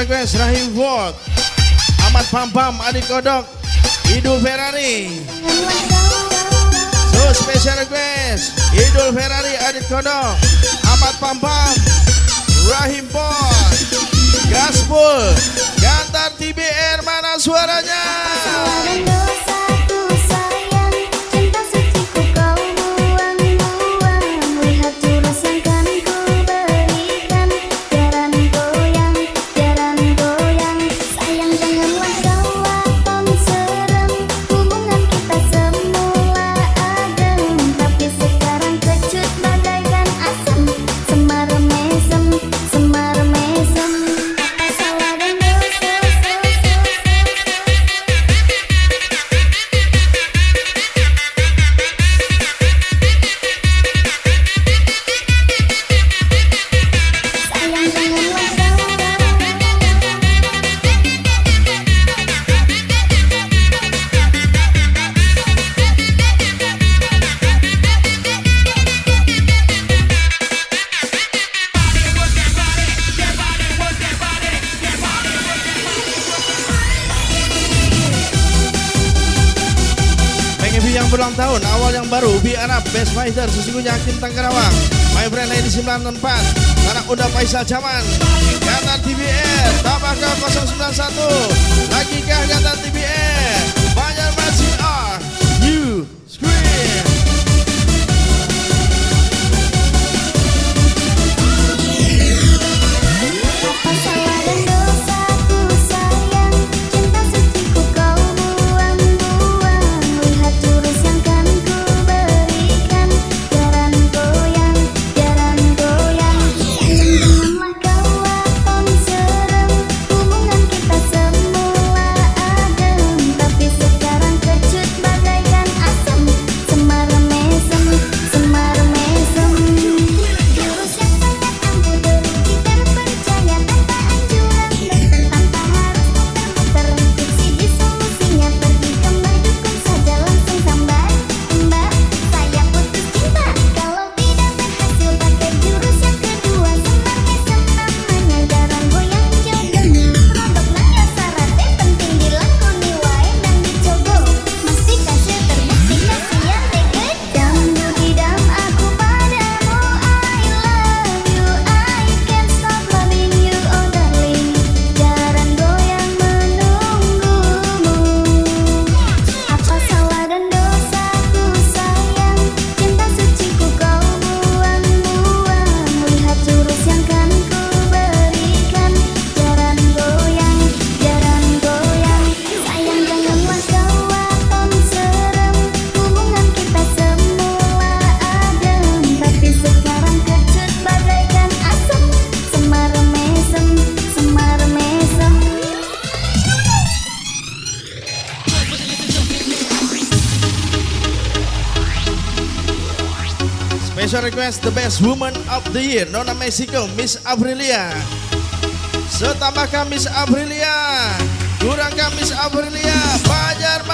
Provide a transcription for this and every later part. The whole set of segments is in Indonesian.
request Rahim Ford. Ahmad Pam Pam Adik Kodok Idul Ferrari. So special request Idul Ferrari Adik Kodok Ahmad Pam Pam Rahim Ford. Gaspol Gantar TBR mana suaranya 94 Karena udah Faisal Jaman Kata DBR Tambah ke 091 Request the best woman of the year. Nona Mexico Miss Aprilia. Setambahkan Miss Aprilia. Kurangkan Miss Aprilia. Fajar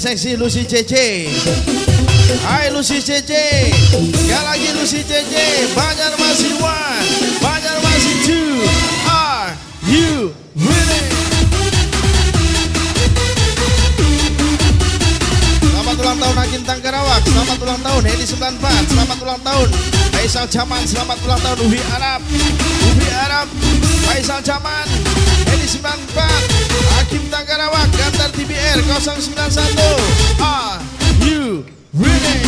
seksi Lucy CC Hai Lucy CC Sekali lagi Lucy CC Banjarmasin 1 Banjarmasin 2 Are you ready? Selamat ulang tahun Hakim Tangkarawak. Selamat ulang tahun Hedi 94 Selamat ulang tahun Faisal Jaman. Selamat ulang tahun Ubi Arab. Ubi Arab Faisal Jaman 94 Hakim Tangkarawak Gantar TBR 091 Are you ready?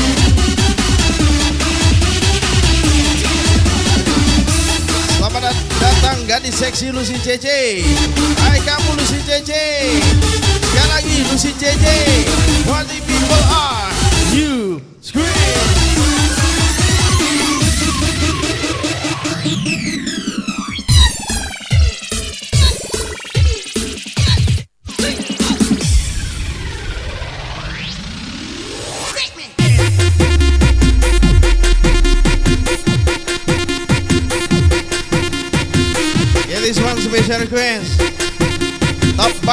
Selamat datang gadis seksi Lucy CC Hai kamu Lucy CC Sekali lagi Lucy CC What the people are You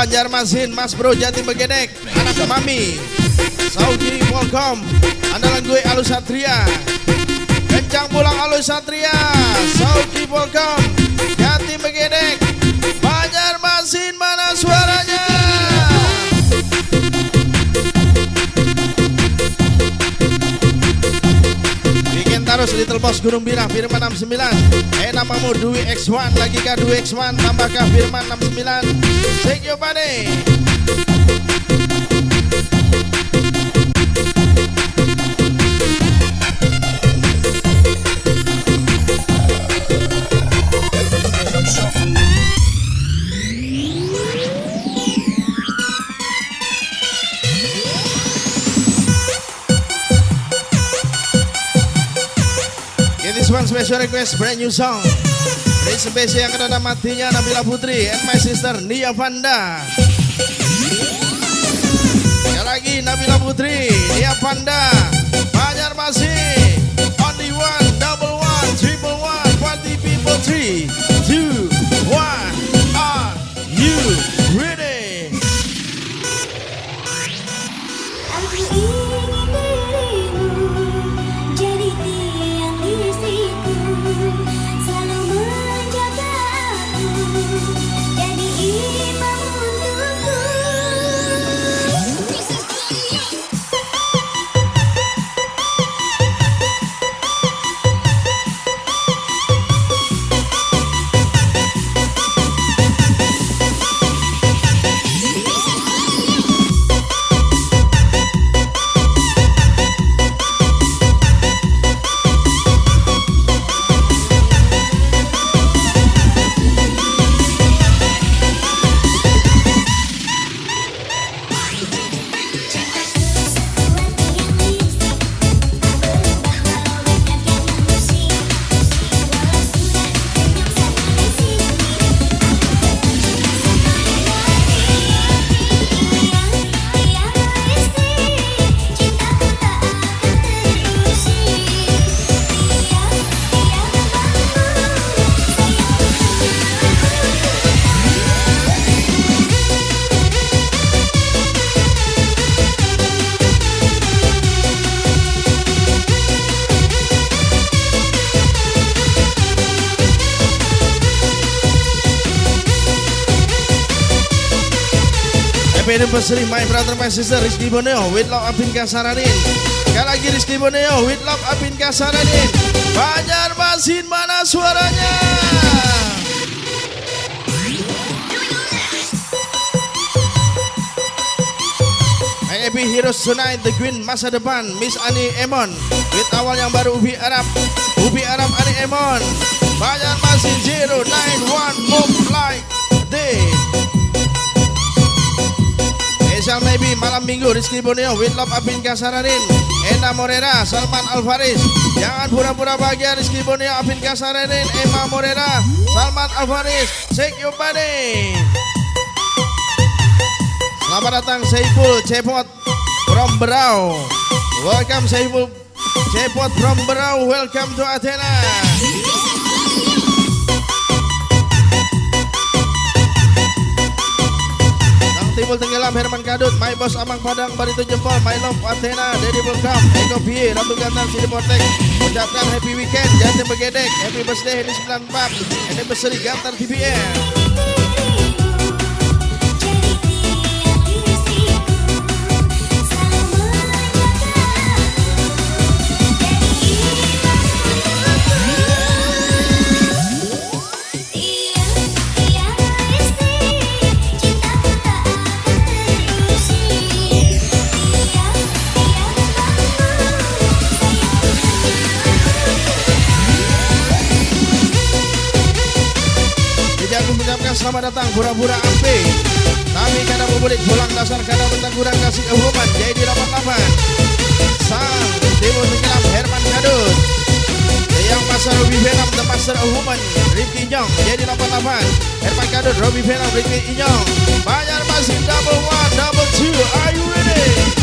Banjarmasin, Mas Bro Jatim Begedek, anak Mami, Saudi welcome, andalan gue Alus Satria, kencang pulang Alus Satria, Saudi welcome, Jatim Begedek, Little Boss Gunung Bira Firman 69 Eh namamu Dwi X1 Lagi kah Dwi X1 Tambahkah Firman 69 Thank you buddy special request brand new song. Dari spesial yang matinya Nabila Putri And my sister Nia Vanda Sekali lagi Nabila Putri Nia Vanda Banjarmasin Only one, double one, triple one Party people three, anniversary my brother my sister Rizky Boneo with love Apin Kasaranin. Sekali lagi Rizky Boneo with love Apin Kasaranin. Banjarmasin mana suaranya? Happy heroes tonight The Queen masa depan Miss Ani Emon. With awal yang baru Ubi Arab. Ubi Arab Ani Emon. Banjarmasin 091 Move like Special maybe malam minggu Rizky Borneo With Love Apin Kasaranin Enda Morera Salman Alvaris Jangan pura-pura bahagia Rizky Borneo Apin Kasaranin Emma Morera Salman Alvaris Shake your body Selamat datang Saiful Cepot From Berau. Welcome Saiful Cepot from Berau. Welcome to Athena Timbul Tenggelam Herman Kadut My Boss Amang Padang Barito Jempol My Love Athena Dedi Belkam Eko Pie Ratu Gantar Sidi Potek Ucapkan happy weekend Jangan Begedek Happy birthday Ini 94 Ini berseri Gantar datang pura-pura ampe Kami kada membulik pulang dasar kada bentang kurang kasih kehukuman Jadi 88 Sang Timur Tenggelam Herman Kadut Yang Master Robi Venom Master of Woman Rifki Inyong Jadi 88 Herman Kadut Robi Venom Rifki Inyong Banyak masih double one double two. Are you ready?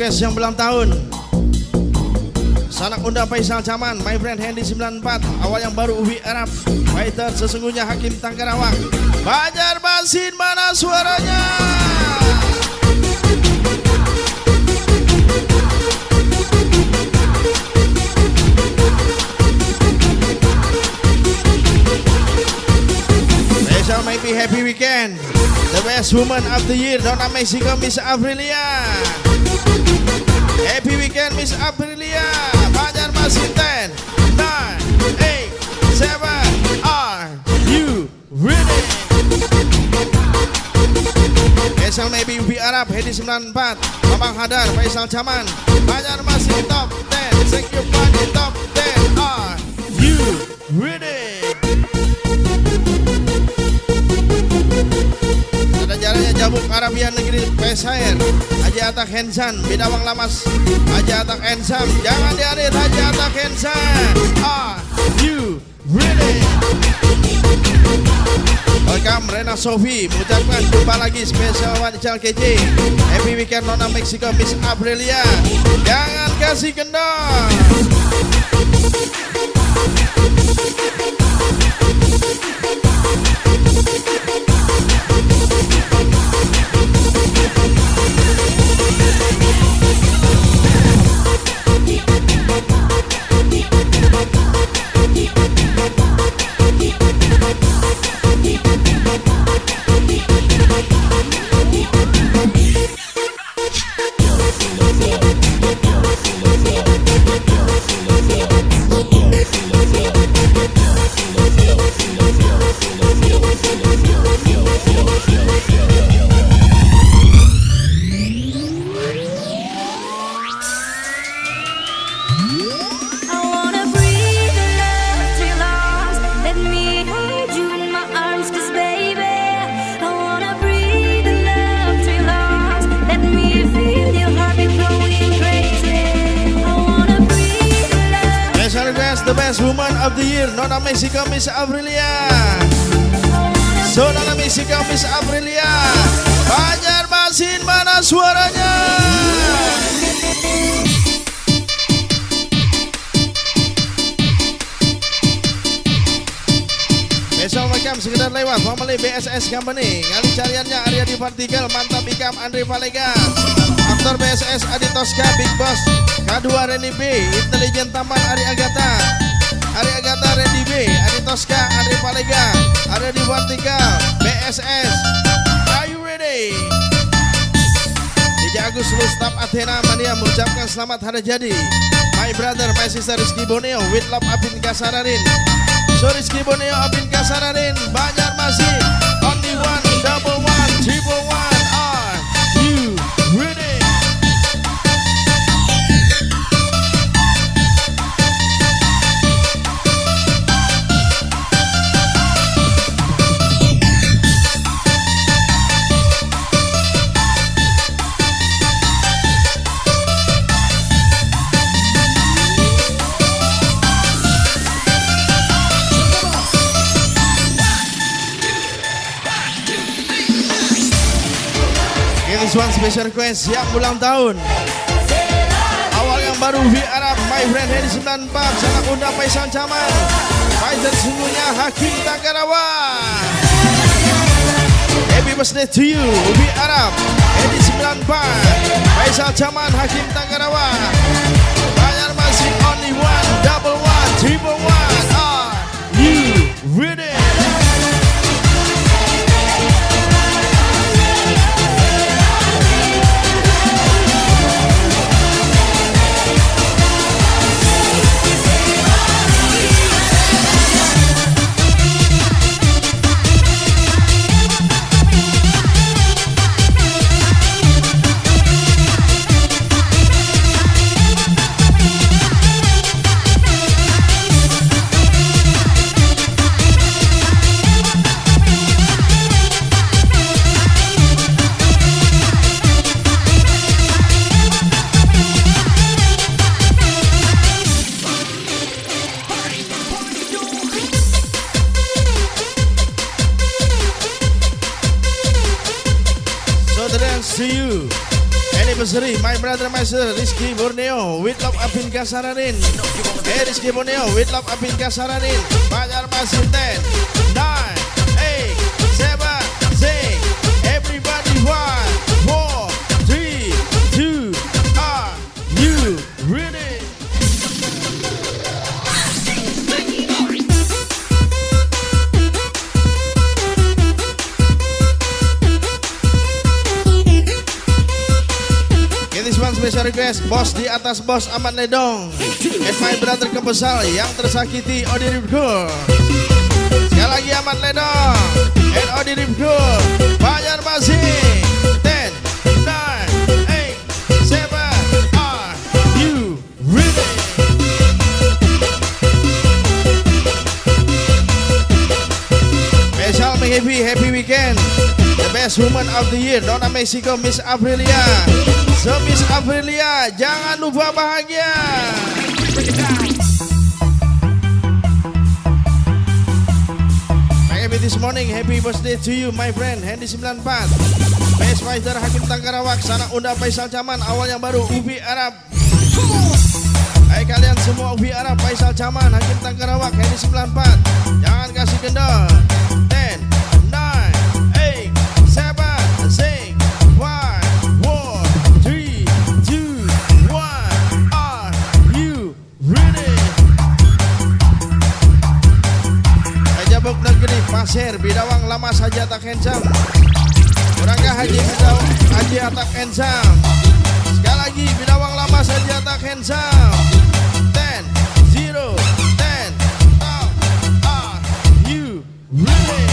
Request yang belang tahun. Sanak undang Faisal Caman, my friend Handy 94, awal yang baru Ubi Arab, fighter sesungguhnya Hakim Tangkarawang. Banjar Basin mana suaranya? Special maybe happy weekend. The best woman of the year, Donna Mexico, Miss Aprilia. Happy weekend Miss Aprilia Banjarmasin 10 9 8 7 Are you ready? Esel Maybe Ubi Arab Hedi 94 Bapak Hadar Faisal Jaman Banjarmasin Top 10 Secure Padi Top 10 Are you ready? Ada jalannya Jabuk Arabian Negeri Pesair Atak Hensan Bidawang Lamas Haji Atak Hensam Jangan diadit Haji Atak Hensan. Are you ready? Welcome Rena Sofi. Mengucapkan jumpa lagi spesial Wanita KJ Happy weekend Nona Meksiko Miss Aprilia. Jangan kasih kendor BSS Company. Kali cariannya Arya di Partikel Mantap Ikam Andre Valega. Aktor BSS Adi Toska Big Boss K2 Reni B Intelijen Taman Ari Agata Ari Agata Randy B Adi Toska Andre Valega. Arya di Partikel BSS Are you ready? DJ Agus staf Athena Mania mengucapkan selamat hari jadi. My brother, my sister Rizky Boneo With love Abin Kasararin. So Rizky Boneo Abin Kasararin. Banyak masih one, special request yang ulang tahun. Awal yang baru V Arab My friend Hedi 94 Sanak undang Faisal Jaman Faisal sungguhnya Hakim Tagarawa Happy birthday to you V Arab Hedi 94 Faisal Jaman Hakim Tagarawa Bayar masih only one Double one Triple one sister Rizky Borneo With love Abin Kasaranin. Hey Rizky Borneo With love Abin Kasaranin. Banjar 10 request Bos di atas bos Ahmad Ledong And my brother kebesal Yang tersakiti Odi Ribgul Sekali lagi Ahmad Ledong And Odi Ribgul Banjar Masih Best Woman of the Year Dona Mexico Miss Aprilia. So Miss Aprilia Jangan lupa bahagia. Happy this morning Happy birthday to you my friend Handy 94 Best Fighter Hakim Tangkarawak Sana Unda Faisal Caman Awal yang baru Ubi Arab. Hai kalian semua Ubi Arab Faisal Caman Hakim Tangkarawak Handy 94 Jangan kasih kendor Pasir Bidawang lama saja tak handsome Kurangkah Haji Bidawang Haji tak handsome Sekali lagi Bidawang lama saja tak handsome 10 0 10 Top Are you ready?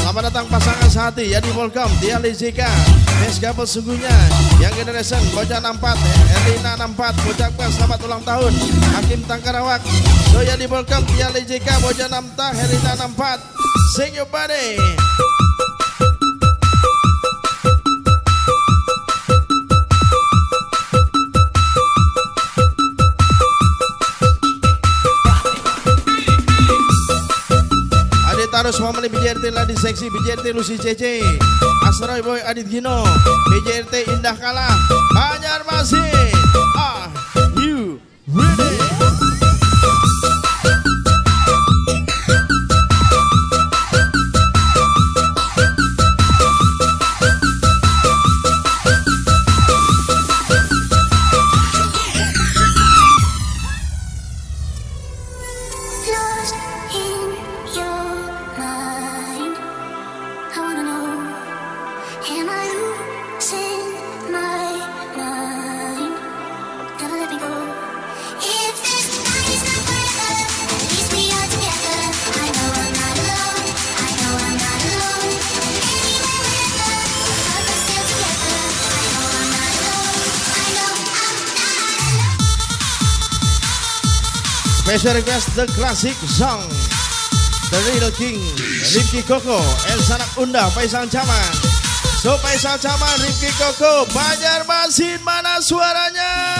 Selamat datang pasangan sehati di welcome Dia Lizika. Best couple sungguhnya Yang generation Bocah 64 Elina 64 Ucapkan selamat ulang tahun. Hakim Tangkarawak So di Dia Lizika Bocah 64 Elina 64 Sing your body Tarus Family BJRT Ladi Seksi BJRT Lucy CC Asroy Boy Adit Gino BJRT Indah Kalah Banjarmasin Special request the classic song. The Real King Rifki Koko El Sanak Unda Faisal Caman. So Faisal Caman Rifki Koko Banjarmasin mana suaranya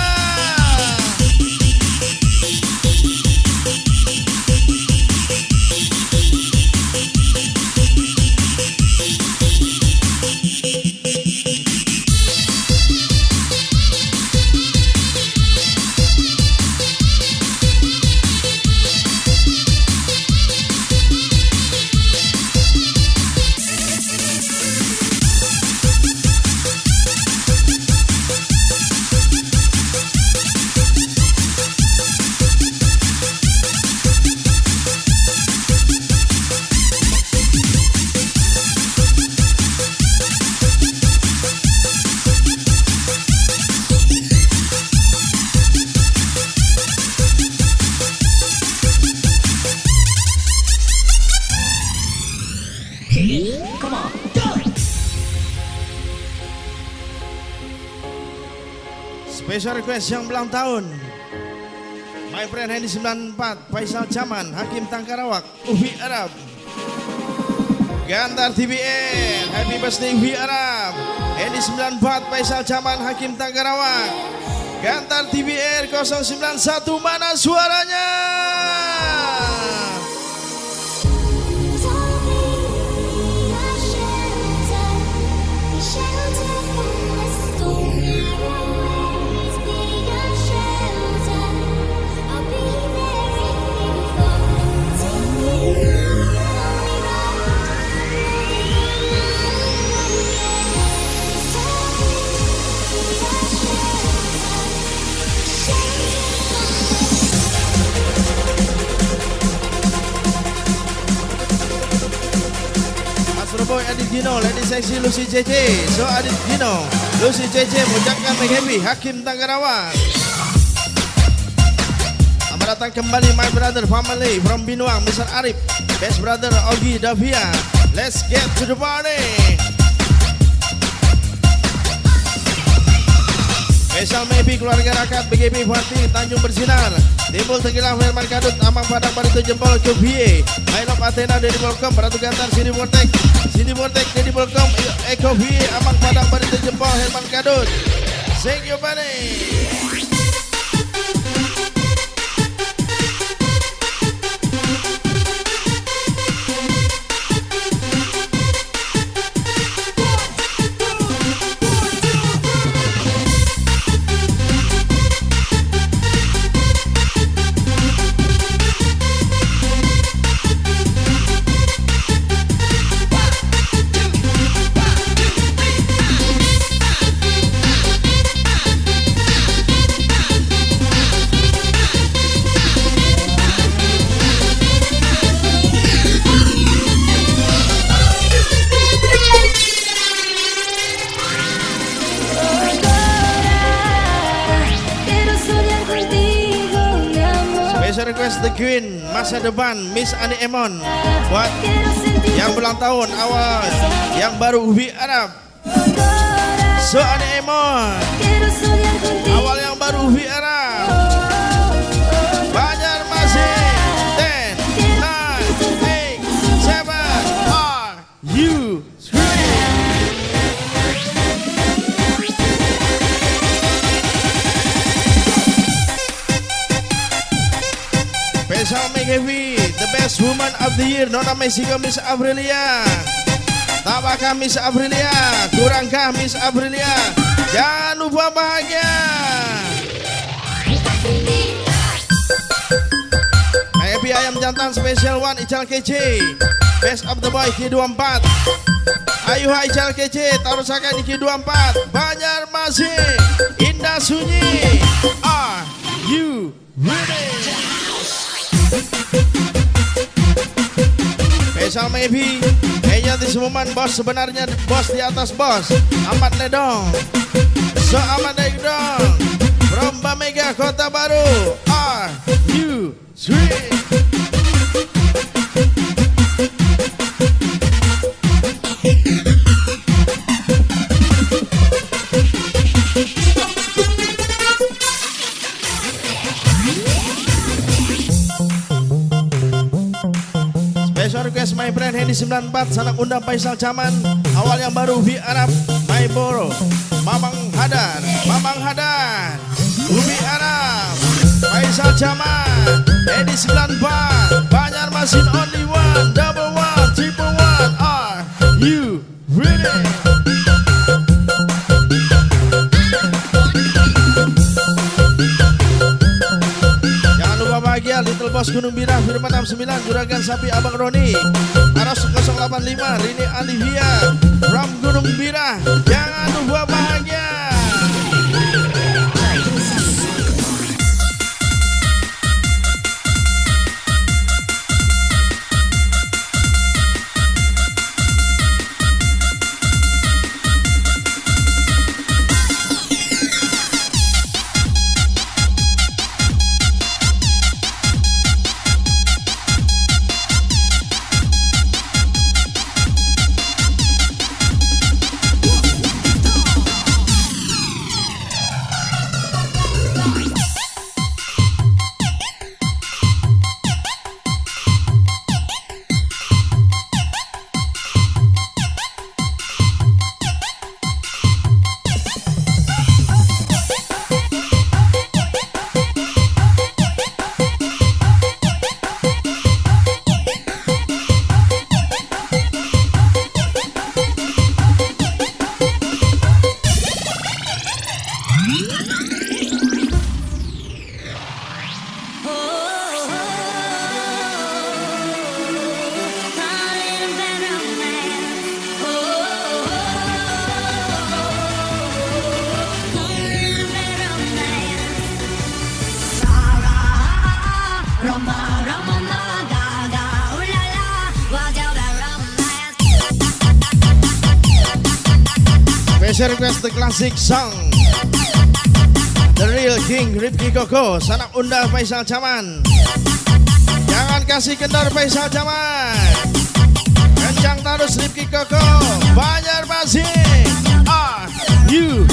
request yang belang tahun. My friend Hendy 94 Faisal Caman Hakim Tangkarawak Ubi Arab. Gantar TBN Happy birthday Ubi Arab. Hendy 94 Faisal Caman Hakim Tangkarawak. Gantar TBR 091 mana suaranya Gino, Lady Sexy Lucy JJ So Adit Gino, Lucy JJ mengucapkan make happy. Hakim Tanggarawan. Selamat datang kembali my brother family from Binuang Mr. Arif. Best brother Ogi Davia. Let's get to the party. Spesial Maybe keluarga rakyat BGB Buati Tanjung Bersinar. Timbul Tenggilang Firman Kadut Amang Padang Barito Jempol Kebie Love Athena Dedi Bolkom Ratu Gantar Sini Bortek Sini Bortek Dedi Bolkom Eko Bie Amang Padang Barito Jempol Herman Kadut. Thank you buddy Depan Miss Ani Emon. Buat yang ulang tahun awal. Yang baru Ubi Arab. So Ani Emon. Awal yang baru Ubi Arab Heavy The best woman of the year. Nona Mexico Miss Aprilia Tabakkah Miss Aprilia Kurangkah Miss Aprilia Jangan lupa bahagia. Happy Ayam Jantan Special One Ical Kece. Best of the Boy K24 Ayo hai Ical Kece. Sakan di K24 masih. Indah Sunyi. Are you ready? Maybe Kayaknya di semuman bos sebenarnya bos di atas bos. Amat Ledong So Amat Ledong From Bamega Kota Baru. Are you sweet? Hendy 94 Sanak undang Faisal Caman Awal yang baru Ubi Arab My Boro Mamang Hadar Mamang Hadar. Ubi Arab Faisal Caman Hendy 94 Banyak Masin Only One Double One Triple One Are you Boss Gunung Bira Firman 69 Juragan Sapi Abang Roni. Aras 085 Rini Alivia From Gunung Bira classic song. The Real King Rifki Koko Sanak undang Faisal Caman Jangan kasih kendor Faisal Caman Kencang terus Rifki Koko. Banyak masih Are you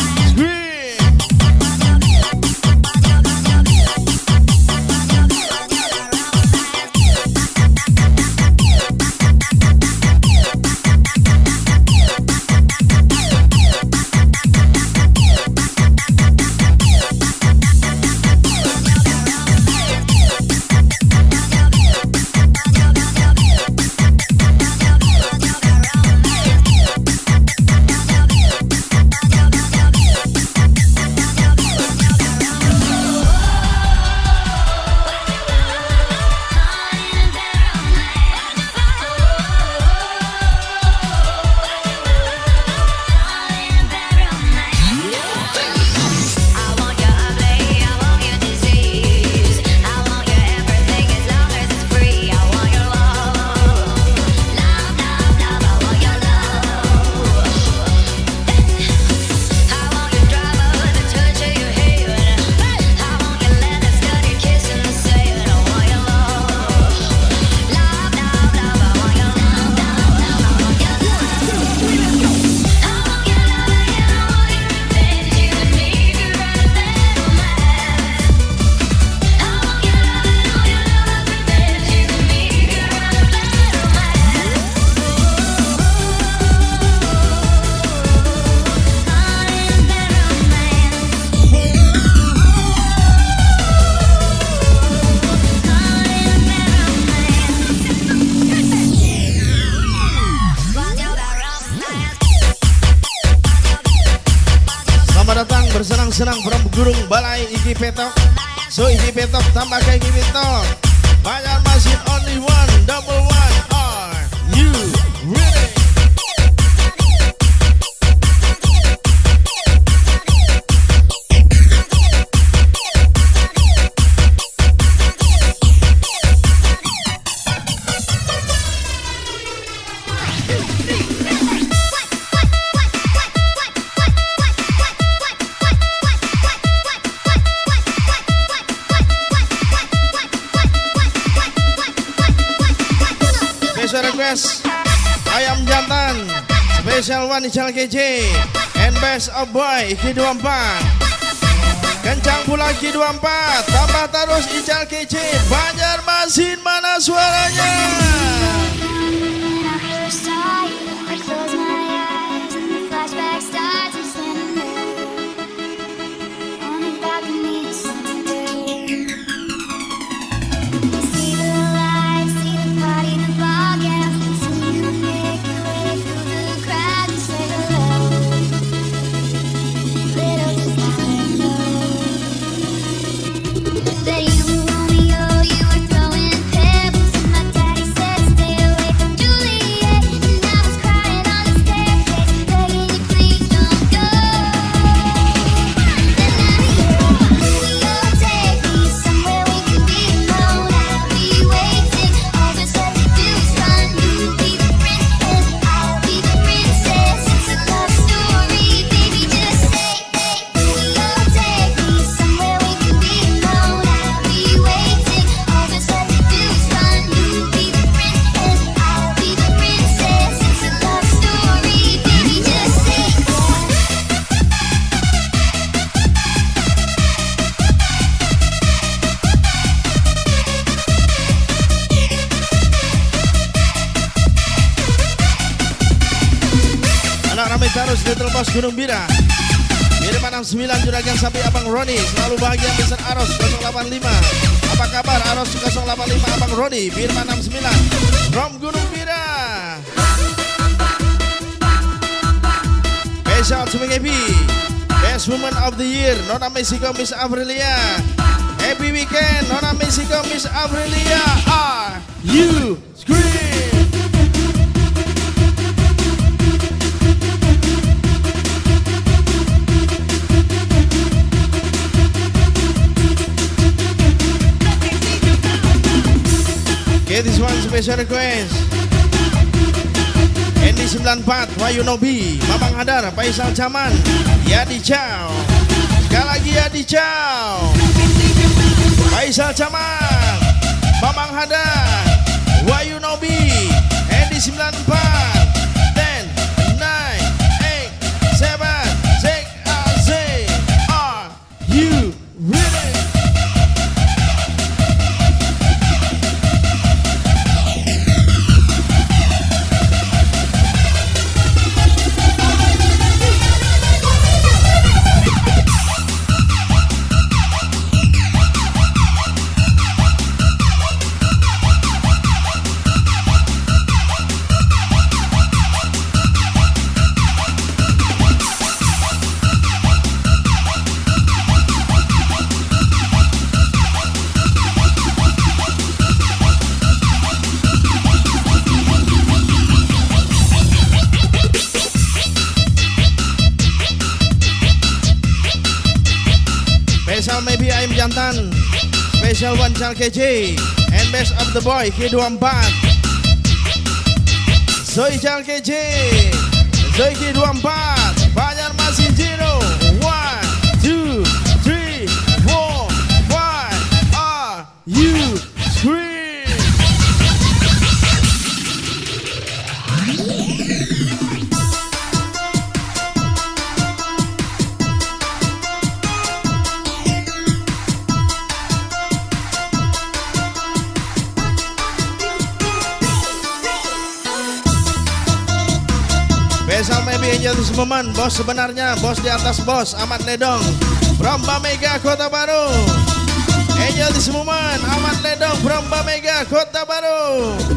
if you Nona Mexico Miss Aprilia. Happy Weekend Nona Mexico Miss Aprilia. Are you scream Get this one special request. Andy 94 Wayu Nobi Mabang Hadar Paisal Caman Yadi Chow. Raditya Dijau Faisal Camar Bambang Hadar Wayu Nobi Edi 94 Original KJ and Best of the Boy K24 Zoe Jal KJ Zoe K24 Momen, bos sebenarnya, bos di atas bos, Ahmad Ledong. Bromba Mega Kota Baru. Angel di Semuman, Ahmad Ledong Bromba Mega Kota Baru.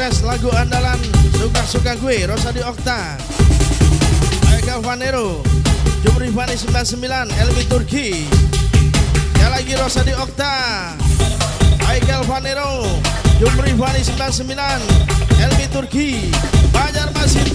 Request lagu andalan Suka-suka gue Rosadi Okta. Eka Vanero Jumri Fani 99 Elmi Turki. Sekali lagi Rosadi Okta. Aikel Vanero Jumri Fani 99 Elmi Turki. Banjar Masin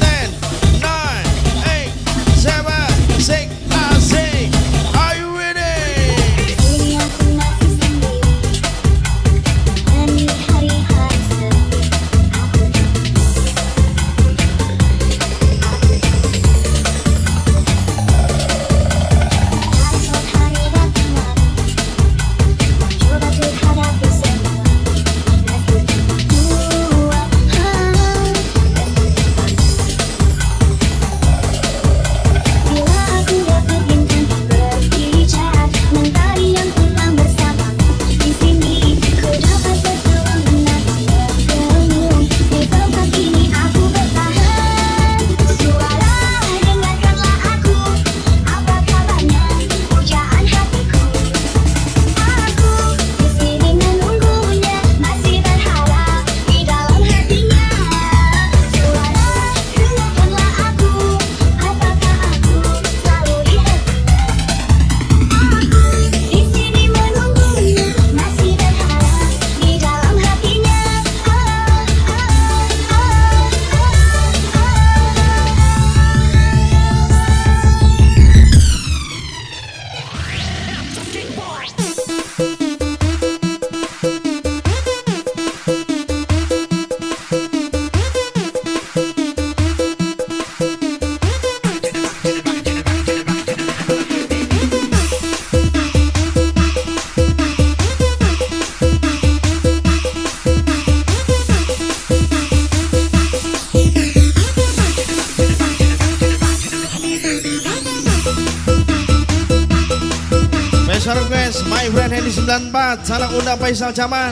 Faisal Jaman.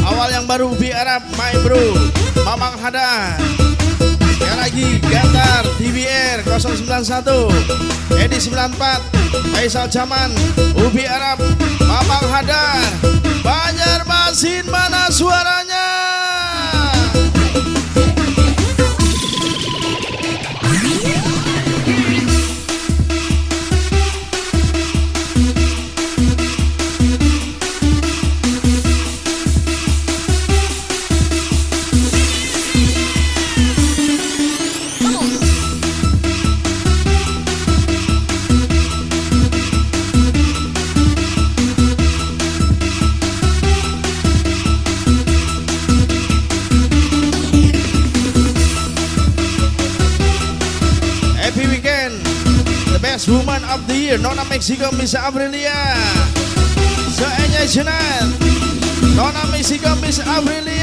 Awal yang baru Bi Arab My Bro. Mamang Hada. Sekali lagi Gantar TBR 091 Hendy 94 Faisal Jaman. Ubi Arab Mamang Hada Banjar Masin mana suaranya Mexico Miss Aprilia So enjoy tonight Nona Mexico Miss Aprilia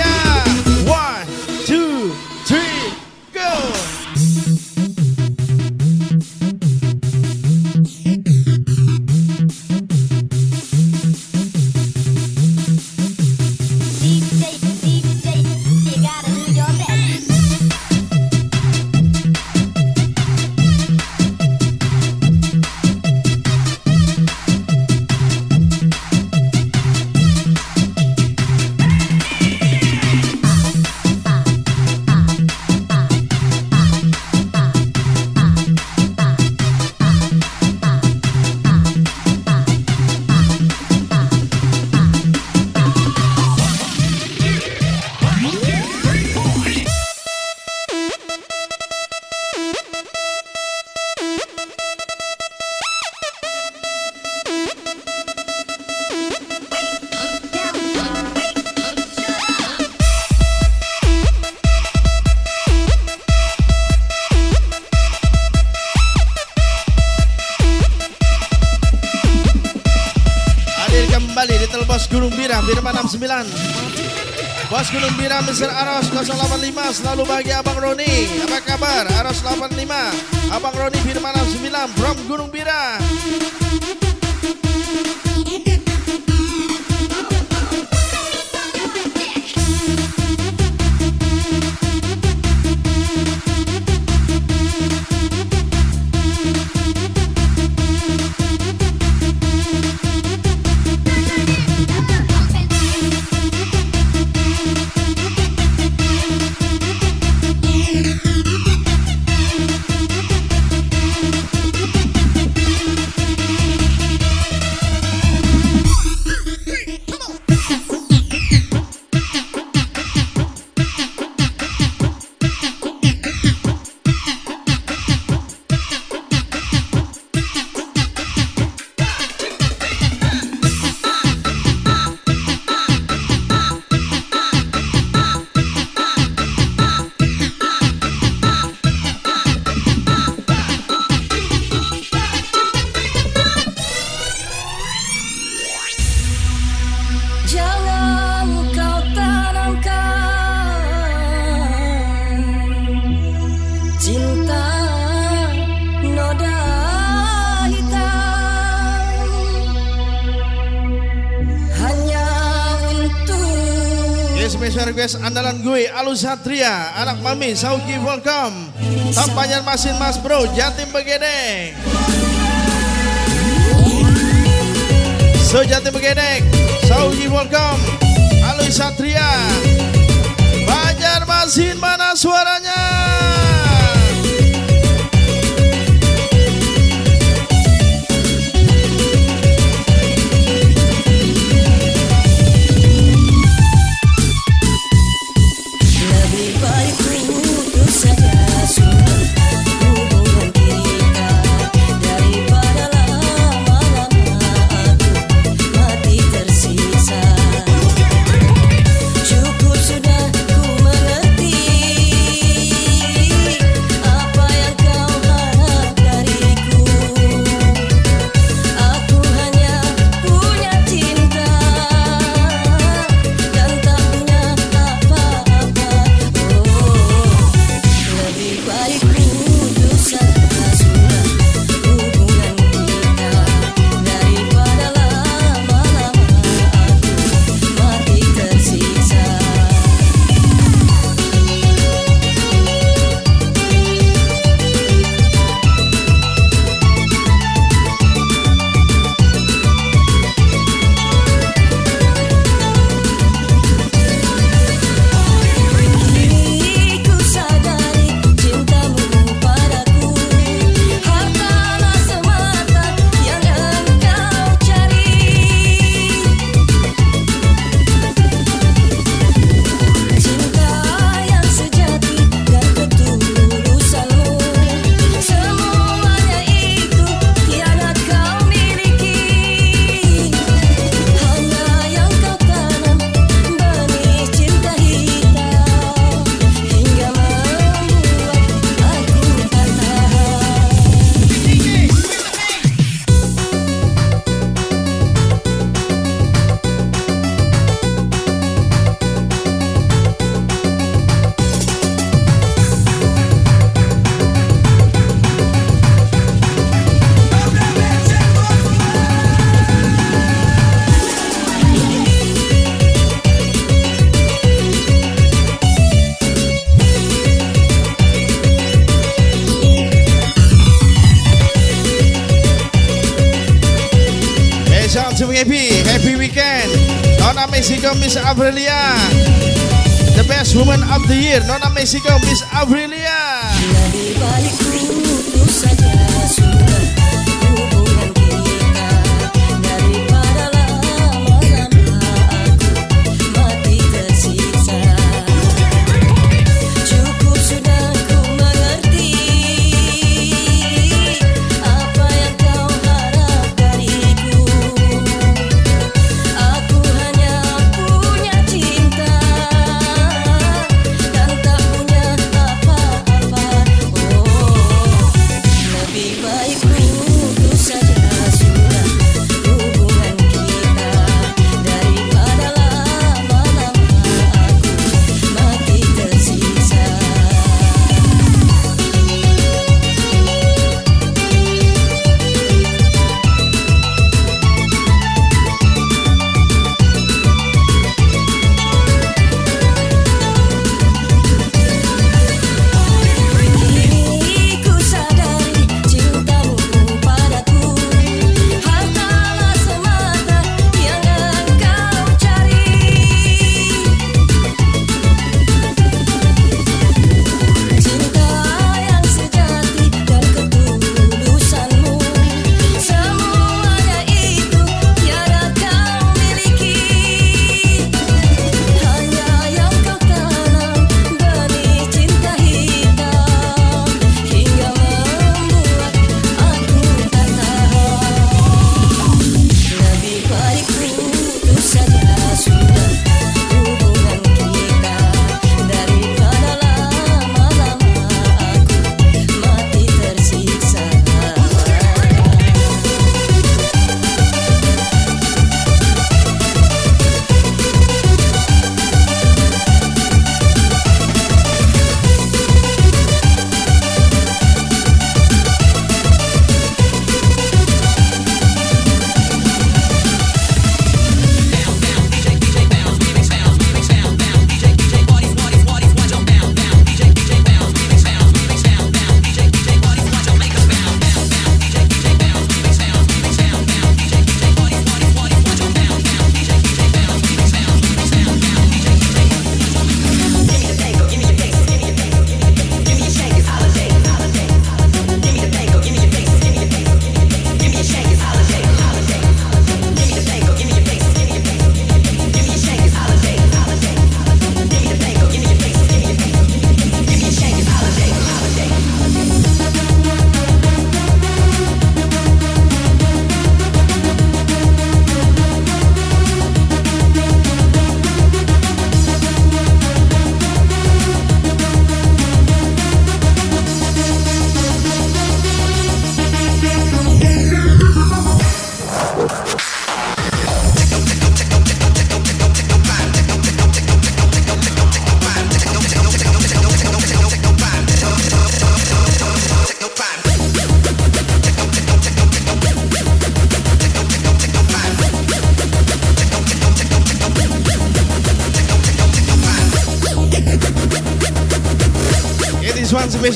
0869 Bos Gunung Bira Mr. Aros 085 Selalu bahagia Abang Roni. Apa kabar? Aros 85 Abang Roni Firman 69 From Gunung Bira. Andalan gue Alu Satria Anak Mami Sauki Welcome Tampanyan Masin Mas Bro Jatim Begedek So Jatim Begedek Sauki Welcome Alu Satria Banjarmasin mana suaranya? Mexico Miss Aprilia. The best woman of the year Nona Mexico Miss Aprilia.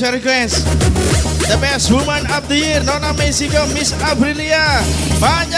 Special request The best woman of the year Nona Mexico Miss Aprilia. Banjarmasin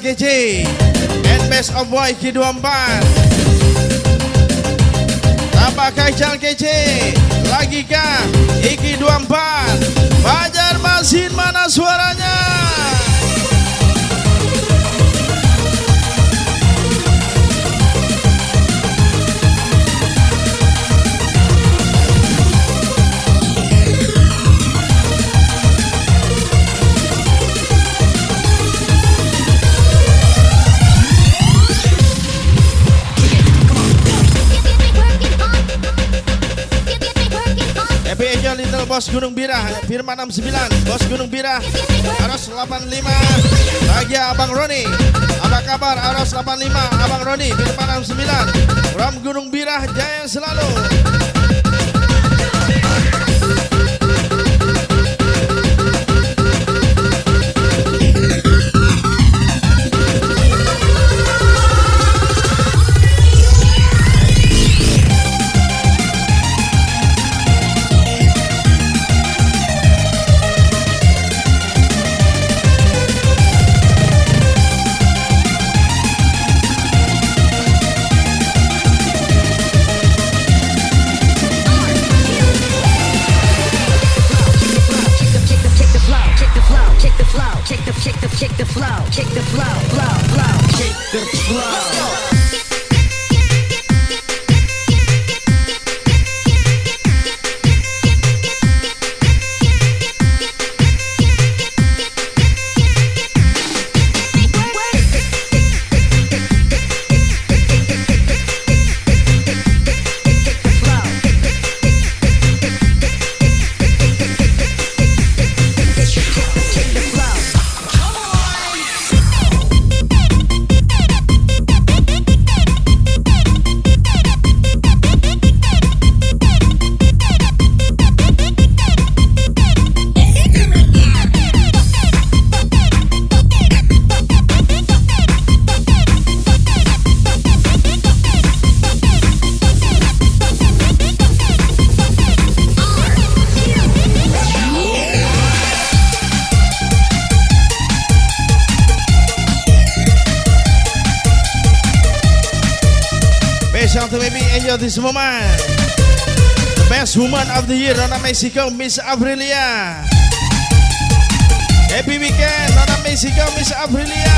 kece And best of boy K24 Apakah Ical kece Lagi kah Iki 24 Fajar Masin mana suaranya Bos Gunung Birah Firman 69 Bos Gunung Birah Aros 85 Bahagia Abang Roni. Apa kabar Aros 85 Abang Roni? Firman 69 From Gunung Birah Jaya selalu moment The best woman of the year Nona Mexico Miss Aprilia. Happy weekend Nona Mexico Miss Aprilia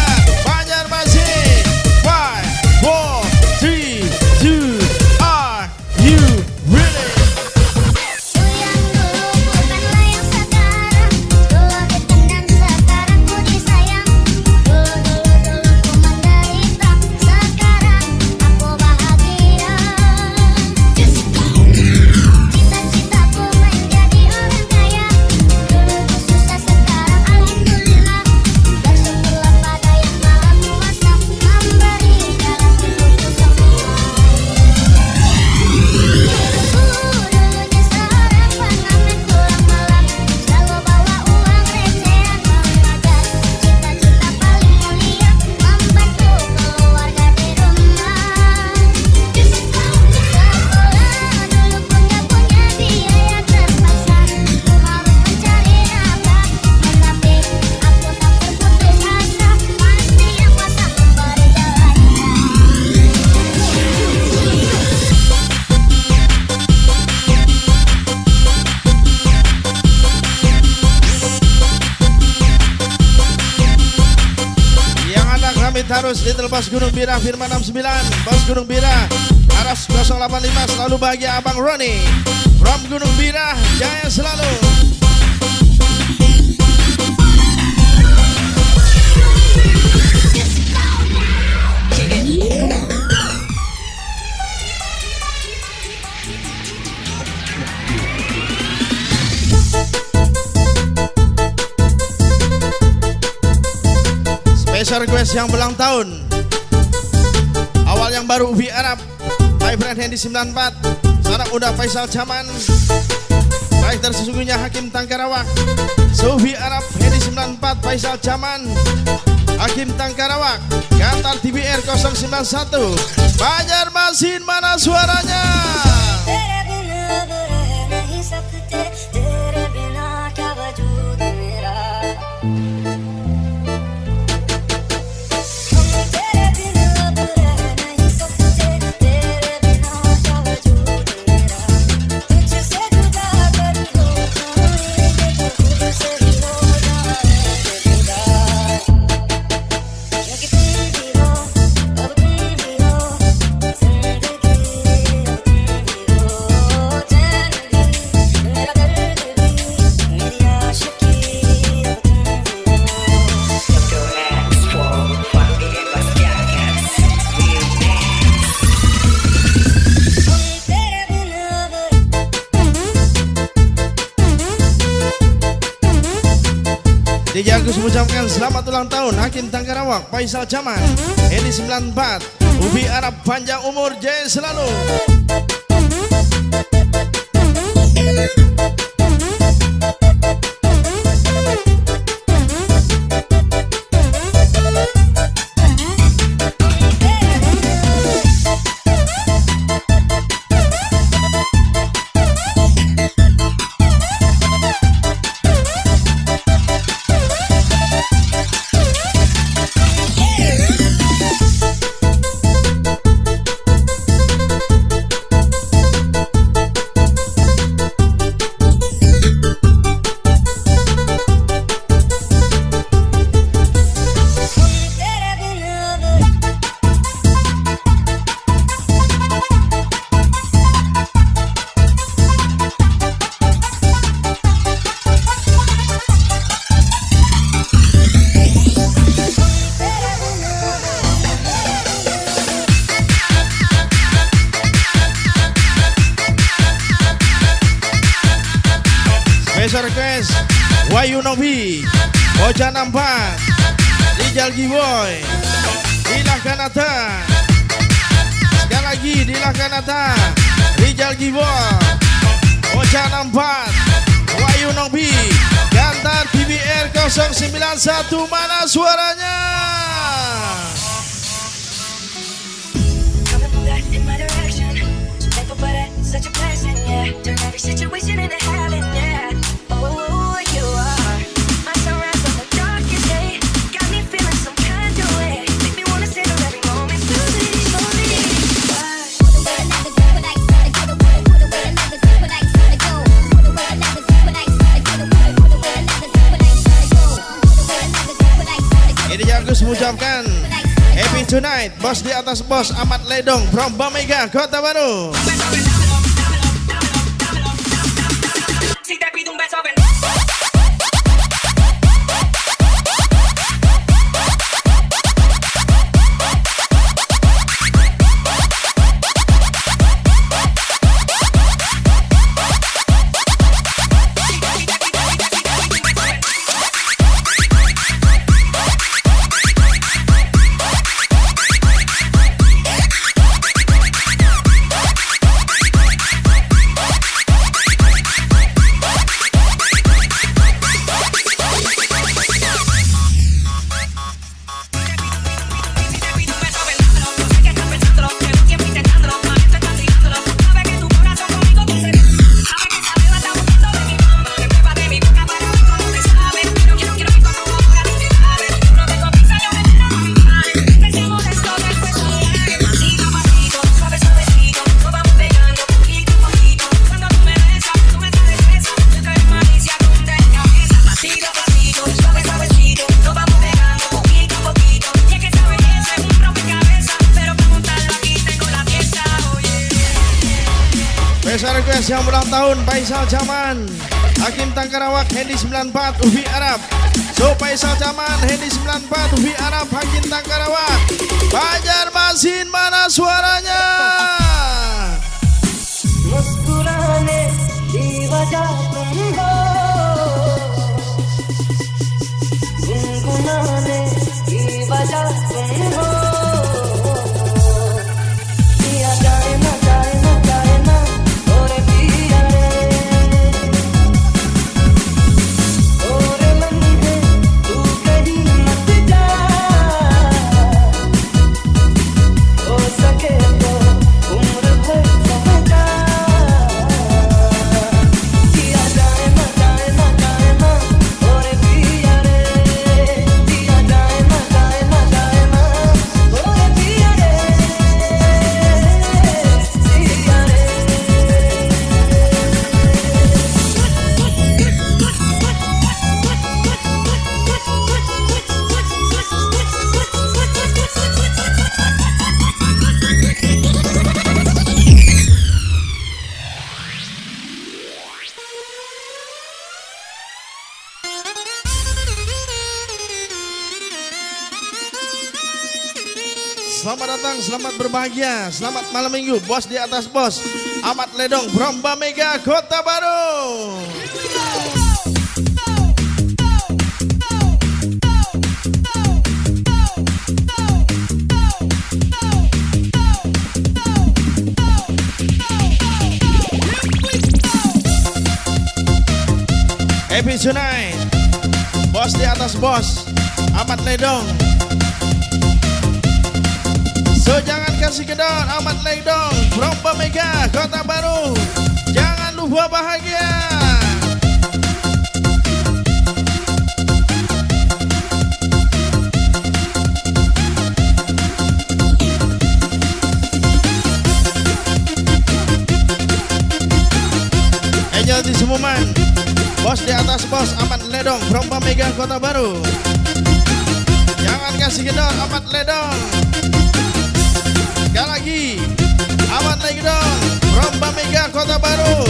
Tarus Little Bos Gunung Bira Firman 69 Bos Gunung Bira Aras 085 selalu bahagia Abang Roni. From Gunung Bira Jaya selalu request yang belang tahun. Awal yang baru Ubi Arab My friend Hendy 94 Sanak udah Faisal Jaman. Baik tersesungguhnya Hakim Tangkarawak. Sufi Arab Hendy 94 Faisal Jaman. Hakim Tangkarawak Kantor TBR 091 Banjarmasin mana suaranya Tim Tanggarawak Faisal Jaman. Edi 94 Ubi Arab panjang umur J selalu. atas bos malam minggu bos di atas bos. Amat Ledong Bromba Mega Kota Baru. Happy tonight Bos di atas bos amat Ledong. So jangan kasih kedon Ahmad Ledong. From Mega Kota Baru. Jangan lupa bahagia. Angel di Semuman Bos di atas bos Ahmad Ledong From Mega Kota Baru Jangan kasih gedor Ahmad Ledong Sekali lagi. Ahmad Ledong From Mega Kota Baru.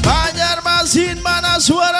Banjarmasin mana suaranya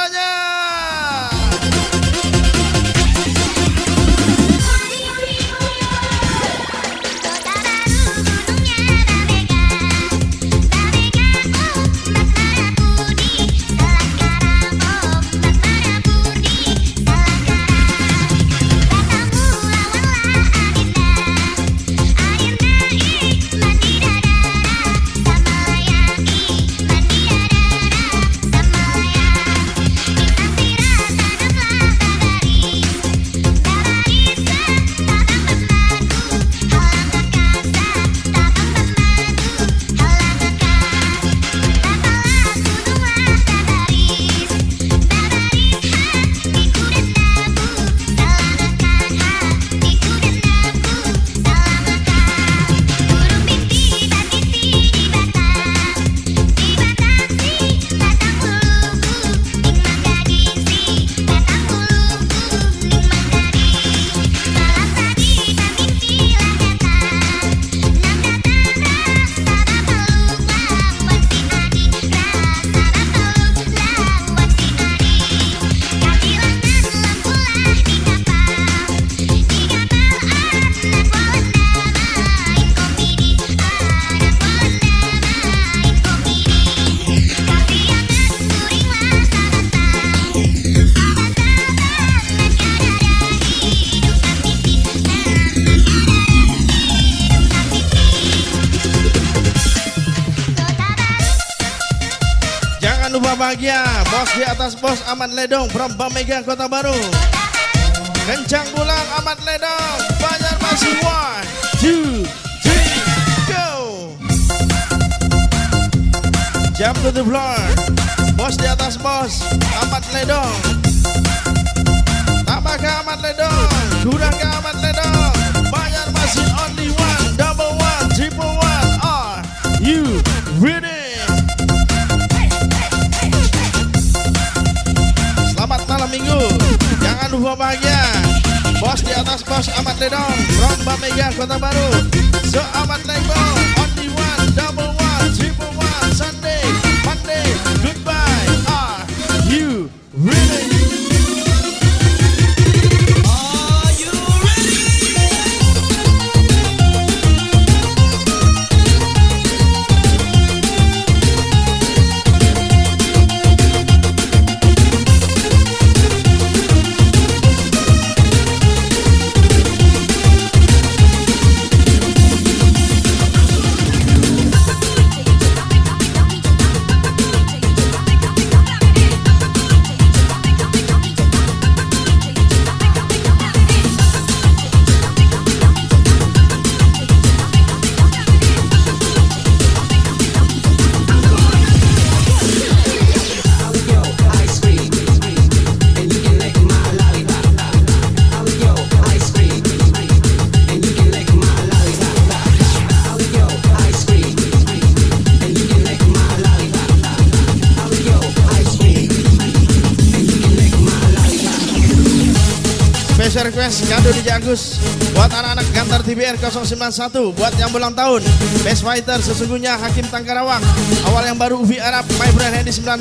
bos Ahmad Ledong From Mega Kota Baru. Kencang pulang Ahmad Ledong. Banjarmasin one two three go. Jump to the floor. Bos di atas bos Ahmad Ledong. Tambah ke Ahmad Ledong? Kurang ke Ahmad Ledong Bahagia Bos di atas bos Ahmad Ledong. From Mega Kota Baru. So Ahmad TBR 091 Buat yang ulang tahun. Best Fighter sesungguhnya Hakim Tangkarawang. Awal yang baru Uvi Arab My Friend Hendy 96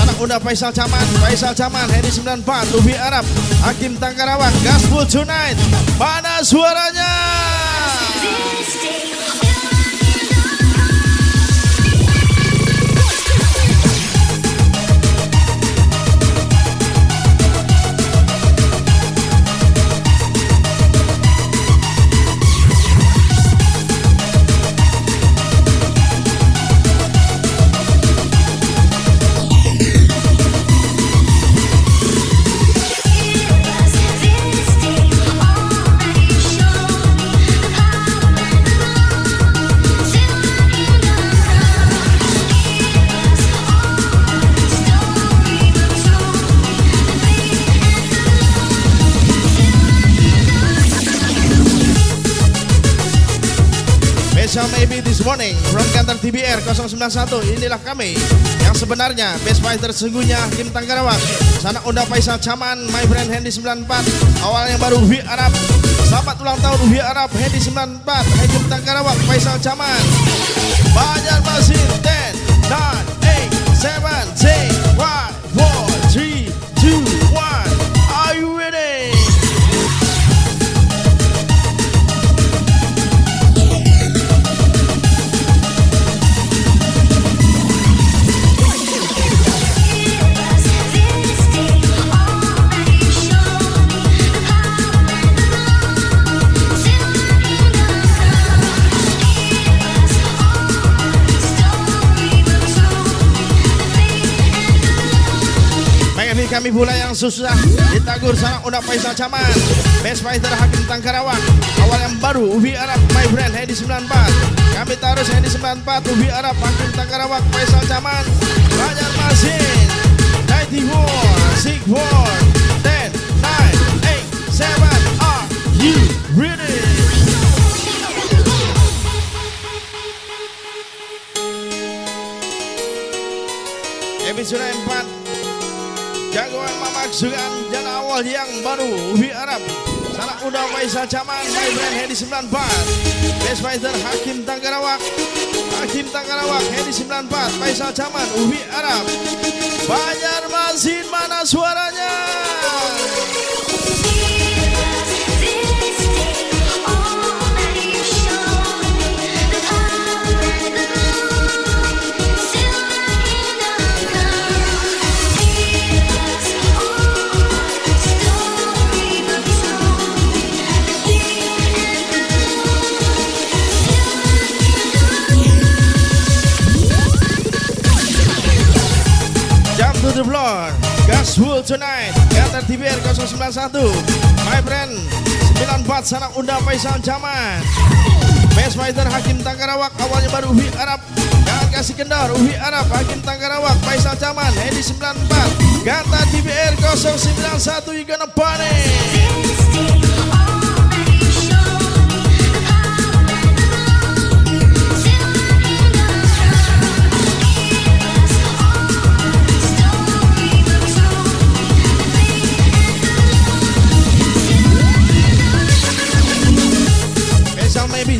Anak Unda Faisal Caman Faisal Caman Hendy 94 Uvi Arab Hakim Tangkarawang. Gaspul Tonight Mana suaranya morning from kantor TBR 091 inilah kami yang sebenarnya best fighter sesungguhnya Hakim Tanggarawak Sanak Unda Faisal Caman my friend Hendy 94 awal yang baru Ubi Arab. Selamat ulang tahun Ubi Arab Hendy 94 Hakim Tanggarawak Faisal Caman Banjar Masin 10 9 8 7 6 kami pula yang susah. Ditagur sana Unda Faisal Caman Best Fighter Hakim Tangkarawak Awal yang baru Ubi Arab My Friend Hedi 94 Kami taruh Hedi 94 Ubi Arab Hakim Tangkarawak Faisal Caman Banyak Masin 94 64 10 9 8 7 Are you ready? Episode 4 Jagoan Mamaksukan dan awal yang baru Ubi Arab. Sanak Uda Faisal Caman My Brand Hedi 94 Best Fighter Hakim Tanggarawak Hakim Tanggarawak Hedi 94 Faisal Caman Ubi Arab. Banjar Masin mana suaranya the floor. Gas full tonight. Kantor TBR 091 My friend 94 Sanak Unda Faisal Caman Best Fighter Hakim Tanggarawak Awalnya baru Ubi Arab. Jangan kasih kendor Ubi Arab Hakim Tanggarawak Faisal Caman Hedi 94 Kantor TBR 091 You gonna party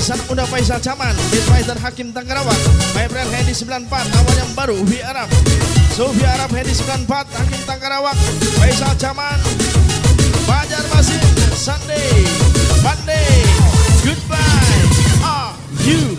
Faisal Unda Faisal Caman Best Fighter Hakim Tanggarawak My Friend Hedi 94 Awal yang baru Ubi Arab. Sufi Arab Hedi 94 Hakim Tanggarawak Faisal Caman. Banjar Masin Sunday Monday Goodbye. Are you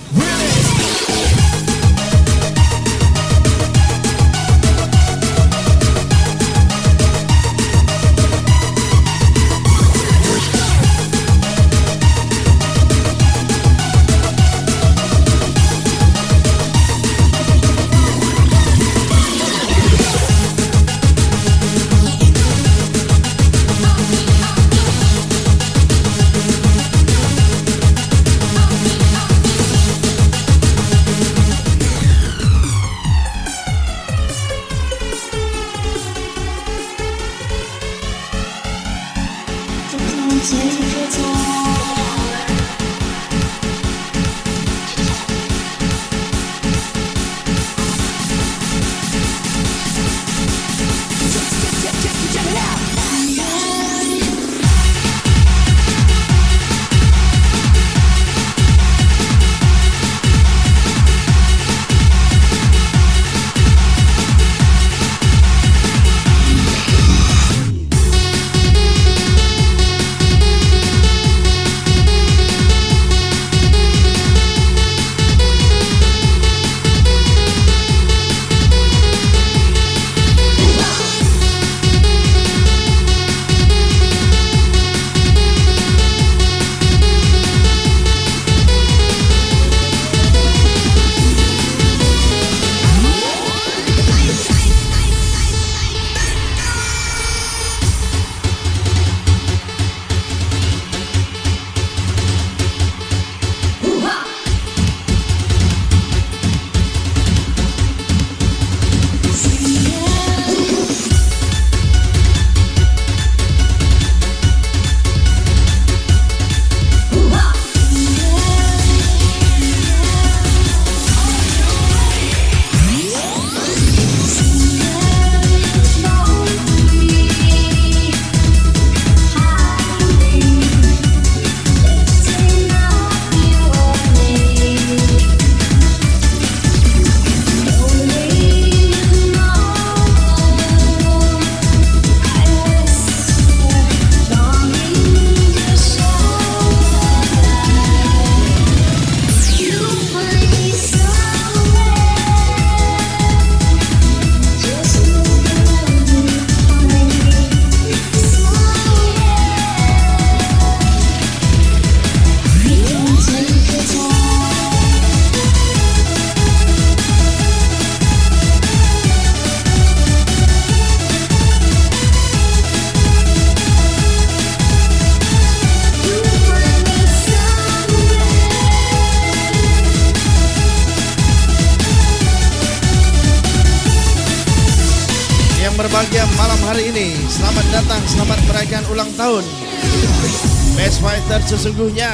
sesungguhnya.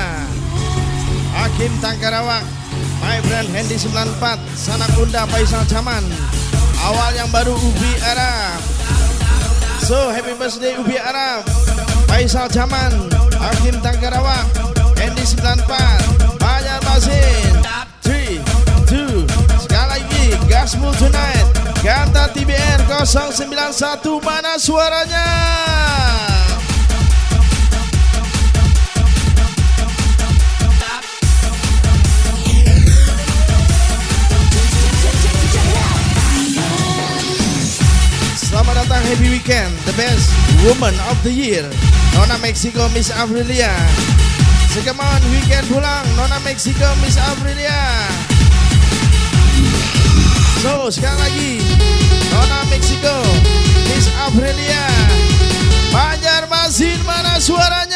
Hakim Tangkarawak My Friend Handy 94 Sanak Unda Faisal Caman Awal yang baru Ubi Arab. So happy birthday Ubi Arab. Faisal Caman Hakim Tangkarawak Handy 94 Banyak Masin. 3, 2 Sekali lagi Gasmu Tonight. Ganta TBR 091 Mana suaranya? Datang Happy Weekend The best woman of the year. Nona Mexico Miss Aprilia. Sekeman weekend pulang. Nona Mexico Miss Aprilia. So sekali lagi Nona Mexico Miss Aprilia. Banjarmasin mana suaranya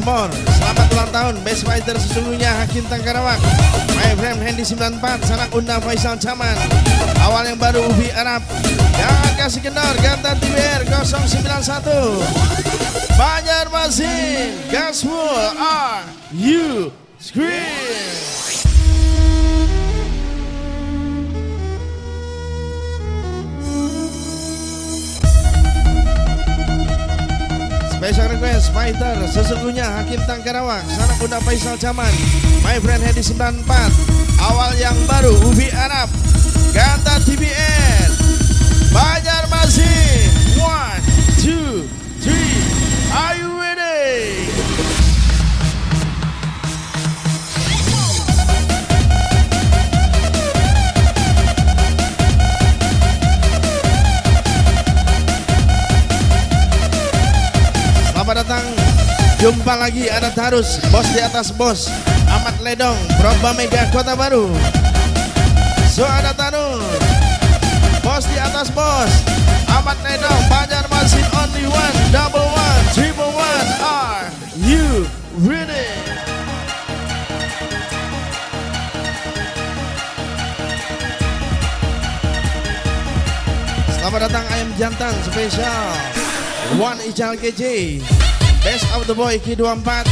More. Selamat ulang tahun Best Fighter sesungguhnya Hakim Tangkarawak. My friend Handy 94 Sanak Unda Faisal Caman. Awal yang baru Ubi Arab. Jangan kasih kendor Ganta TBR 091 Banjarmasin Gaswool Are You Scream Special request fighter sesungguhnya Hakim Tangkarawak Sanak Bunda Faisal Caman My friend Hedi 94 Awal yang baru Ubi Arab Ganta TBN Banjarmasin. One, two, three Are Selamat datang. Jumpa lagi ada Tarus Bos di atas bos Ahmad Ledong Broba Mega Kota Baru. So ada Tarus Bos di atas bos Ahmad Ledong Banjarmasin only one Double one Triple one Are you ready? Selamat datang ayam jantan spesial One Ijal KJ Best of the boy Ki24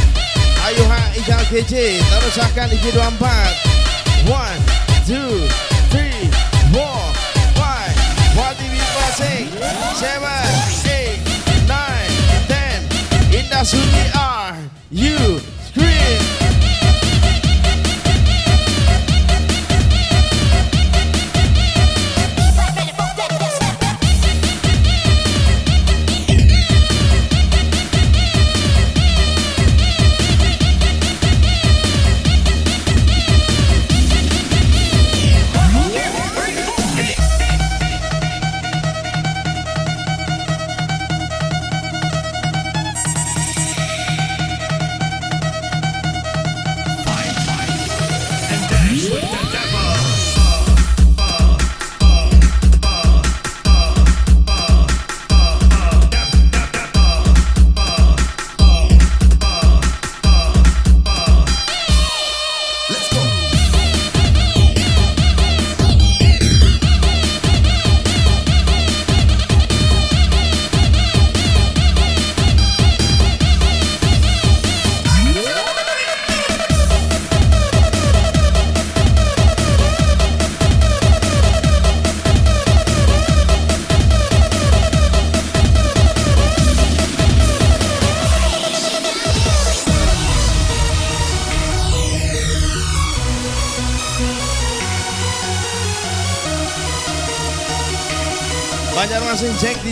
Ayo ha Ijal KJ Terus akan Ki24 One, two, three, four, five. One TV passing Seven, eight, nine, ten. Indah Sunyi are You scream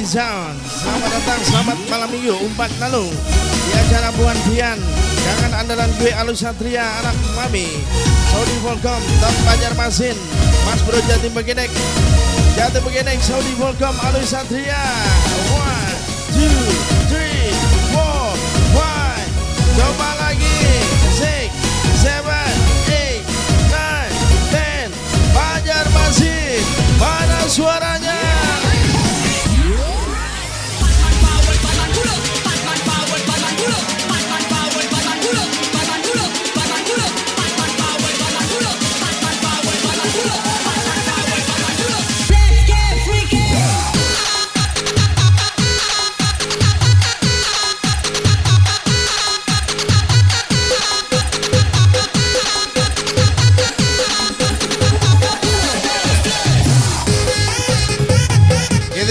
Sound Selamat datang, selamat malam minggu Umpat lalu Di acara Buan Bian Jangan andalan gue Alus Satria Anak Mami. Saudi Volcom Top Banjarmasin. Mas Bro Jatim Begedek Jatim Begedek Saudi Volcom Alus Satria One, two, three, four, five. Coba lagi. Six, seven, eight, nine, ten. Banjarmasin Mana suaranya?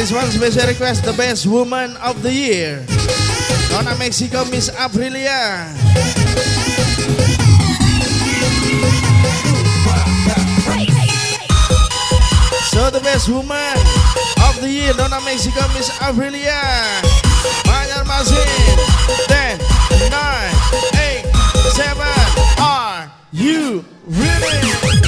This one special request the best woman of the year. Dona Mexico Miss Aprilia. So the best woman of the year Dona Mexico Miss Aprilia. Banjarmasin. 10, 9, 8, 7. Are you ready?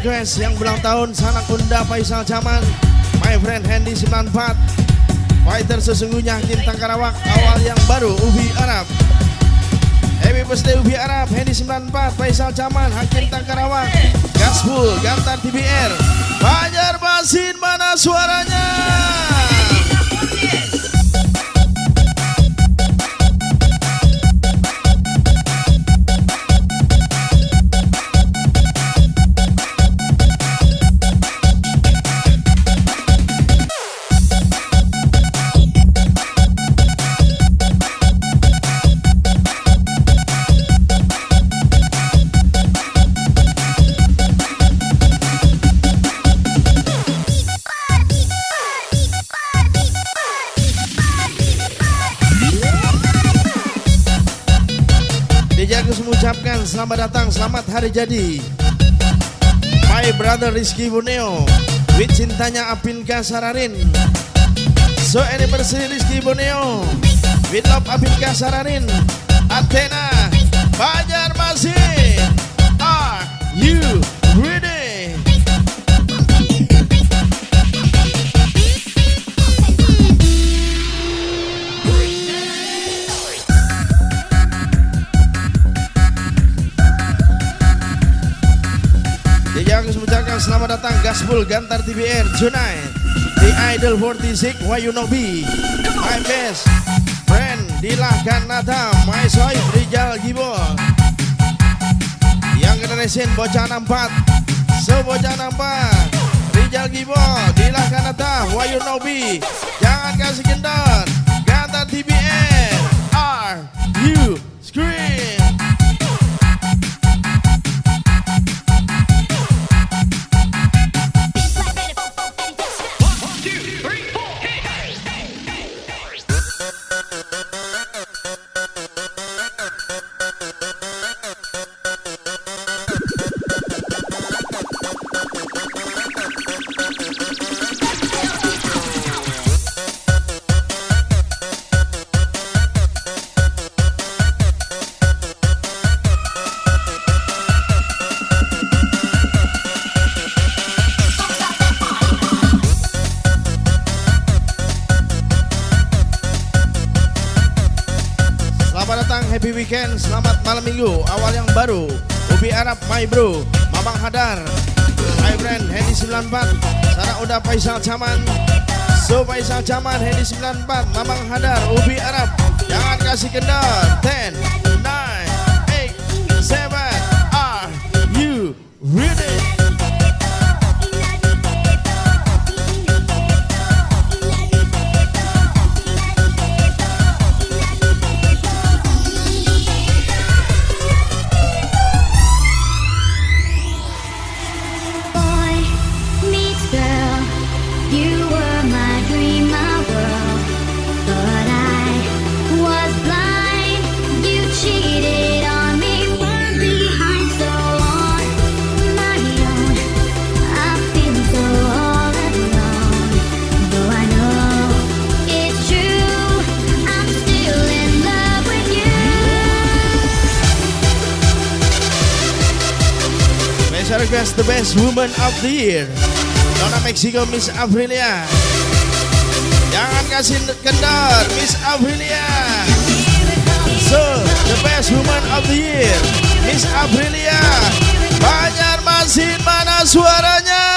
Request yang belang tahun Sanak Kunda Faisal Jaman My friend Handy 94 Fighter sesungguhnya Kintang Karawak Awal yang baru Ubi Arab. Happy birthday Ubi Arab Handy 94 Faisal Jaman Hakim Tangkarawak Gaspul Gantar TBR Banjarmasin mana suaranya hari jadi. My brother Rizky Boneo, with cintanya Apinka Sararin. So anniversary Rizky Boneo, with love Apinka Sararin. Athena, Banjarmasin. Are you selamat datang Gaspul Gantar TBR Junai The Idol 46 Wayunobi My best friend Dilah Kanata My Soy Rijal Gibol Yang generation bocah 64 So bocah 64 Rijal Gibol Dilah Kanata Wayunobi Jangan kasih kendor Gantar TBR Are you my bro, Mamang Hadar. My friend, Hendy 94 Sarah Uda Faisal Caman. So Faisal Caman, Hendy 94 Mamang Hadar, Ubi Arab. Jangan kasih kendor. 10, woman of the year Nona Mexico Miss Aprilia. Jangan kasih kendor Miss Aprilia. So the best woman of the year Miss Aprilia. Banjarmasin mana suaranya?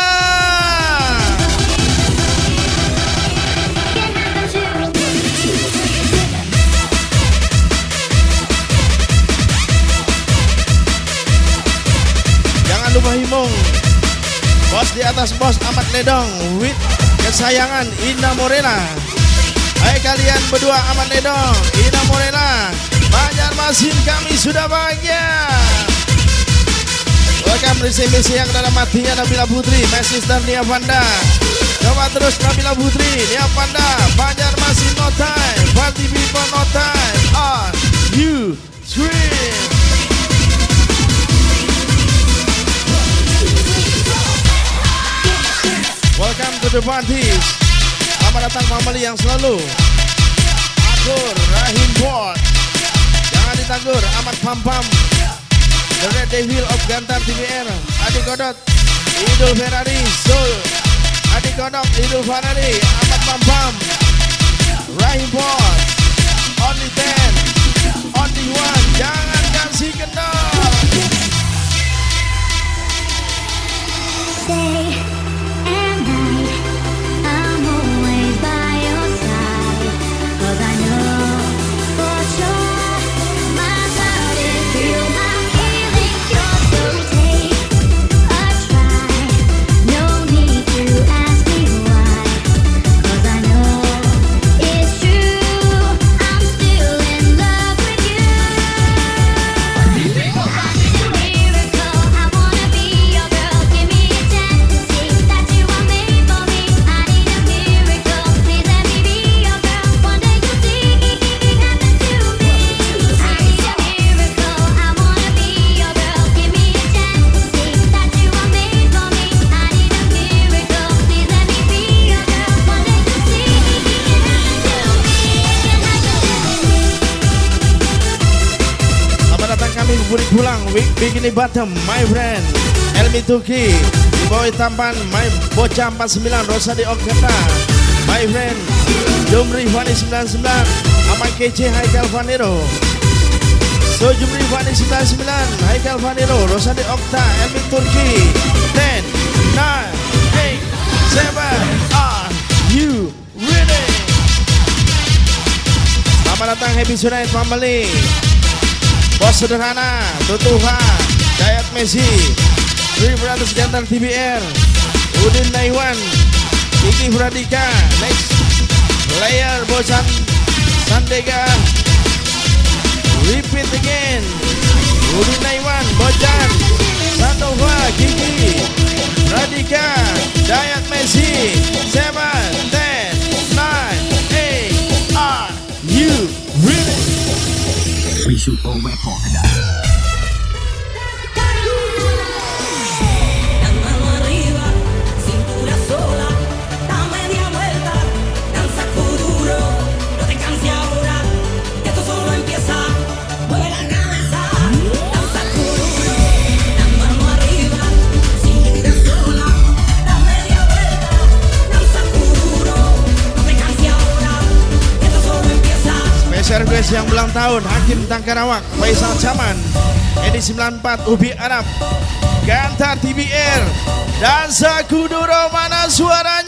Jangan lupa himung Bos di atas bos Ahmad Ledong With kesayangan Ina Morena. Hai kalian berdua Ahmad Ledong Ina Morena. Banjarmasin kami sudah bahagia. Welcome misi-misi yang dalam hatinya Nabila Putri My sister Nia Panda Coba terus Nabila Putri Nia Panda Banjarmasin no time. Party people no time. On you scream Welcome to the party. Selamat datang family yang selalu. Akur Rahim Board. Jangan ditanggur Ahmad Pam Pam. The Red Devil of Gantar TBR. Adi Godot. Idul Ferrari. Soul. Adi Godot. Idul Ferrari. Ahmad Pam Pam. Rahim Board. Only 10. Only one. Jangan kasih kendor. Day Bikini Bottom My friend Elmi Tuki Boy Tampan My Bocah 49 Rosa di Oketa My friend Dumri Fani 99 Amai KC Haikal Vanero. Sojum Rifani 99 Haikal Vaniro Rosadi Okta Elmi Turki. 10 9 8 7 Are you ready? Selamat datang Happy Tonight Family Bos Sederhana Tutuha Dayat Messi 300 Gantar TBR Udin Naiwan Kiki Pradika Next Player Bosan Sandega Repeat again Udin Naiwan Bojan Sandova Kiki Radika Dayat Messi 7 10 We shoot all weapon. Las Request yang ulang tahun Hakim Tangkarawak Faisal Caman Edisi 94 Ubi Arab Gantar TBR Dansa Kuduro mana suaranya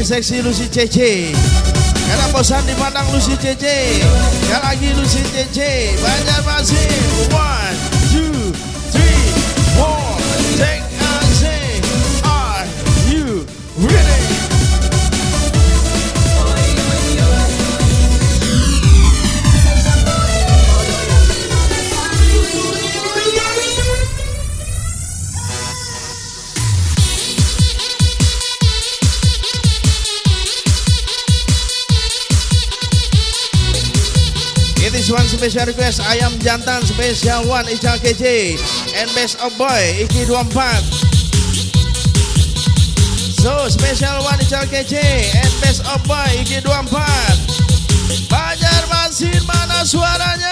gadis seksi Lucy Cece Karena bosan dipandang Lucy Cece Sekali lagi Lucy Cece Banjarmasin One, special request Ayam jantan special one Ical KJ And best of boy Iki 24 So special one Ical KJ And best of boy Iki 24 Banjarmasin mana suaranya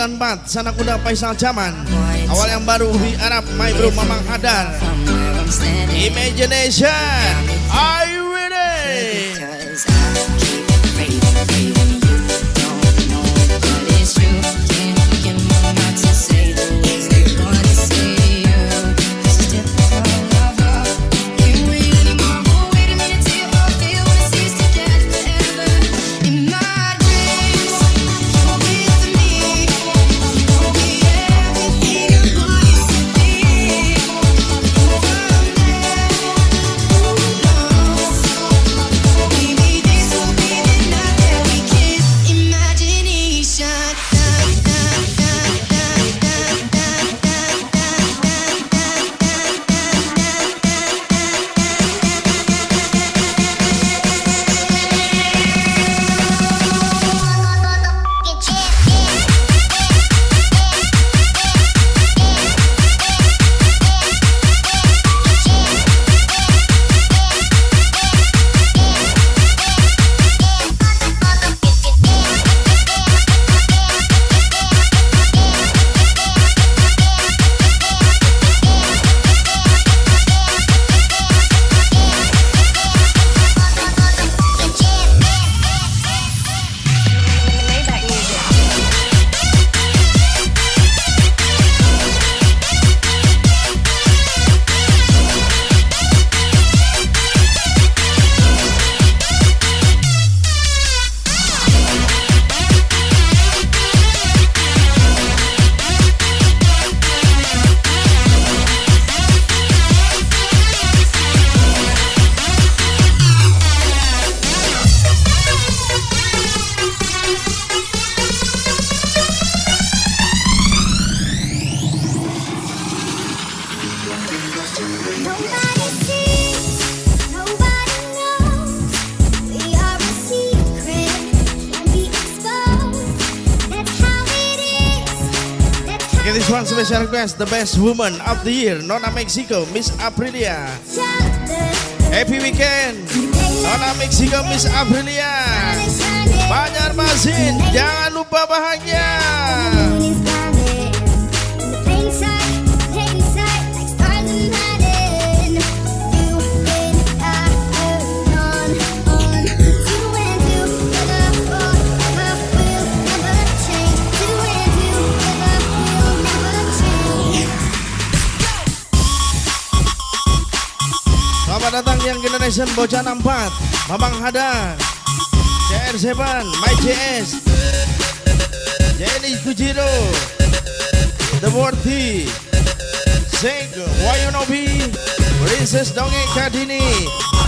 94 Sanak kuda Faisal Jaman Awal yang baru Ubi Arab My bro Mamang Hadar. Imagination one special request The best woman of the year Nona Mexico Miss Aprilia. Happy weekend Nona Mexico Miss Aprilia Banjarmasin Jangan lupa bahagia Selamat datang yang generation Bocah 64 Mamang Hadar CR7 My JS Jenny Kujiro The Worthy Sing Wayunobi Princess Dongeng Kadini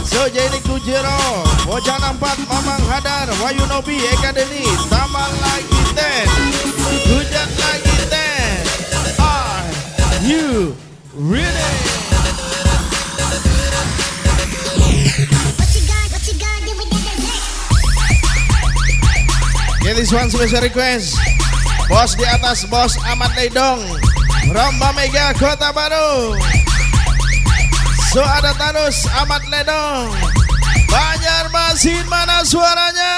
So Jenny Kujiro Bocah 64 Mamang Hadar Wayunobi Academy Tambah lagi 10 Hujan lagi 10 Are you Okay, this request. Bos di atas, bos Ahmad Ledong. Romba Mega Kota Baru. So ada Tanus Ahmad Ledong. Banjarmasin mana suaranya?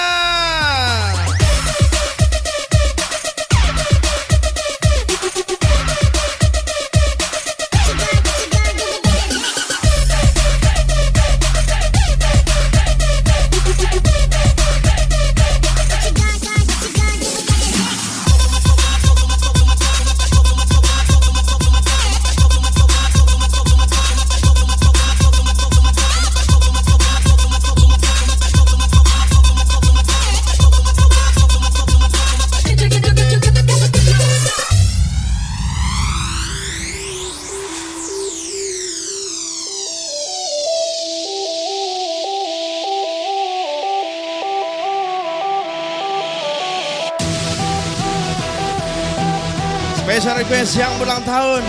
Siang yang ulang tahun.